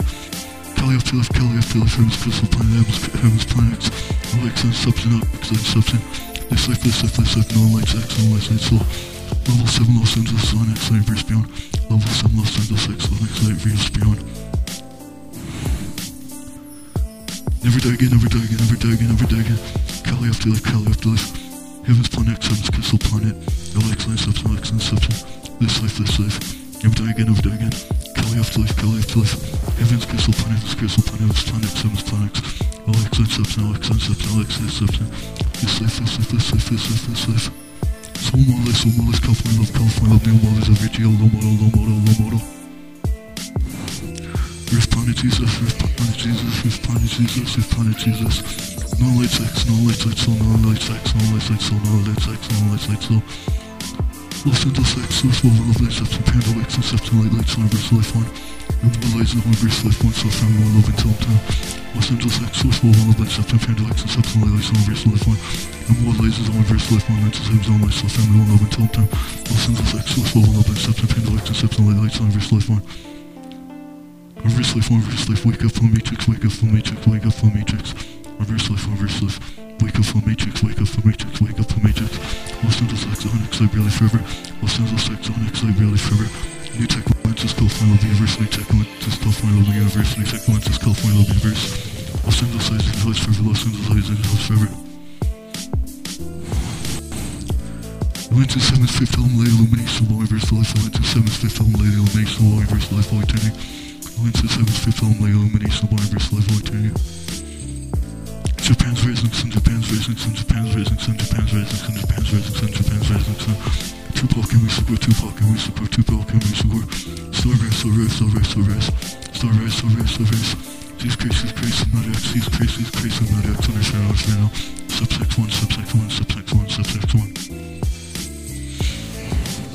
Kelly up to left, Kelly up to left, heaven's crystal planet, heaven's, heaven's planets. All X and substance, X and substance. This life, this life, this life, no lights, X, no lights, light soul. Level 7 Los Angeles, Sonic Slavery is Beyond. Level 7 Los Angeles, Sonic Slavery is Beyond. Never die again, never die again, never die again, never die again. Cali Afterlife, Cali Afterlife. Heaven's Planet, Seven's Crystal Planet. LX Line Substance, LX Line Substance. This life, this life. Never die again, never die again. Cali Afterlife, Cali Afterlife. Heaven's Crystal Planet, Heaven's Crystal Planet, Heaven's Planet, Seven's Planet. LX Line Substance, LX Line Substance, LX Line Substance. This life, this life, this life, this life, this life. This life more life, California love, California love, new models, every GL, low model, low model, low model. Earth planet Jesus, Earth planet Jesus, Earth planet Jesus, Earth planet Jesus. No light sex, no light light soul, no light sex, no light soul, no light sex, no light soul. Los Angeles X, source level of light substance, panda X, substance light light, universe life Everyone lies in hungry sleep once the family will love until time. Los Angeles X was full of lights of family lights and subsequently lights on verse life one. Everyone lies in hungry sleep on nights of his own lights of family will love until time. Los Angeles X was full of lights of family lights and subsequently lights on verse life one. Reverse life, reverse life, wake up from matrix, wake up from matrix, wake up from matrix. I'm Reverse life, reverse life, wake up from matrix, wake up from matrix, wake up from matrix. Los Angeles X, Onyx, I really forever. Los Angeles X, Onyx, I really forever. New Tech Minds is California the Universe, New Tech Minds is California the Universe, New Tech Minds is California the Universe. Los Angeles Eyes the House Forever, Los Angeles Eyes the House Forever. Lantern seventh fifth album, Light Illuminates the Law, Universe Life. Lantern seventh fifth album, Light Illuminates the Law, Universe Life, All Eternity. Lantern 7's fifth album, Light Illuminates the Law, Universe Life, All Eternity. Japan's Rising Sun, Japan's Rising Sun, Japan's Rising Sun, Japan's Rising Sun, Japan's Rising Sun, Japan's Rising Sun. Tupac and we support Tupac and we support Tupac and we support Starrace, Starrace, Starrace, Starrace, Starrace, Starrace, Starrace. She's crazy, she's crazy, not X, These crazy, these crazy, these crazy, these crazy. understand, understand now. Subsex 1, subsex 1, subsex 1, subsex 1.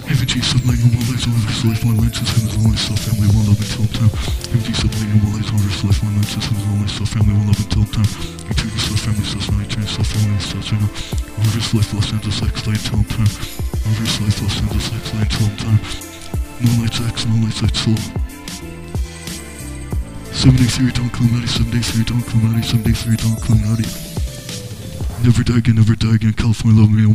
MG sublingual, one legs on reverse life, my lens is him is only So family, one love until time. MG sublingual, one legs on reverse life, my lens is him is only So family, one love until time. You turn yourself, family, self, now you turn so family, self, now. Reverse life, Los Angeles, X, light, until time. Reverse life, Los Angeles X, light till time. No lights X, no lights X, soul. 73 Don Clemati, 73 Don Clemati, 73 Don Clemati. Never die again, never die again. California love me and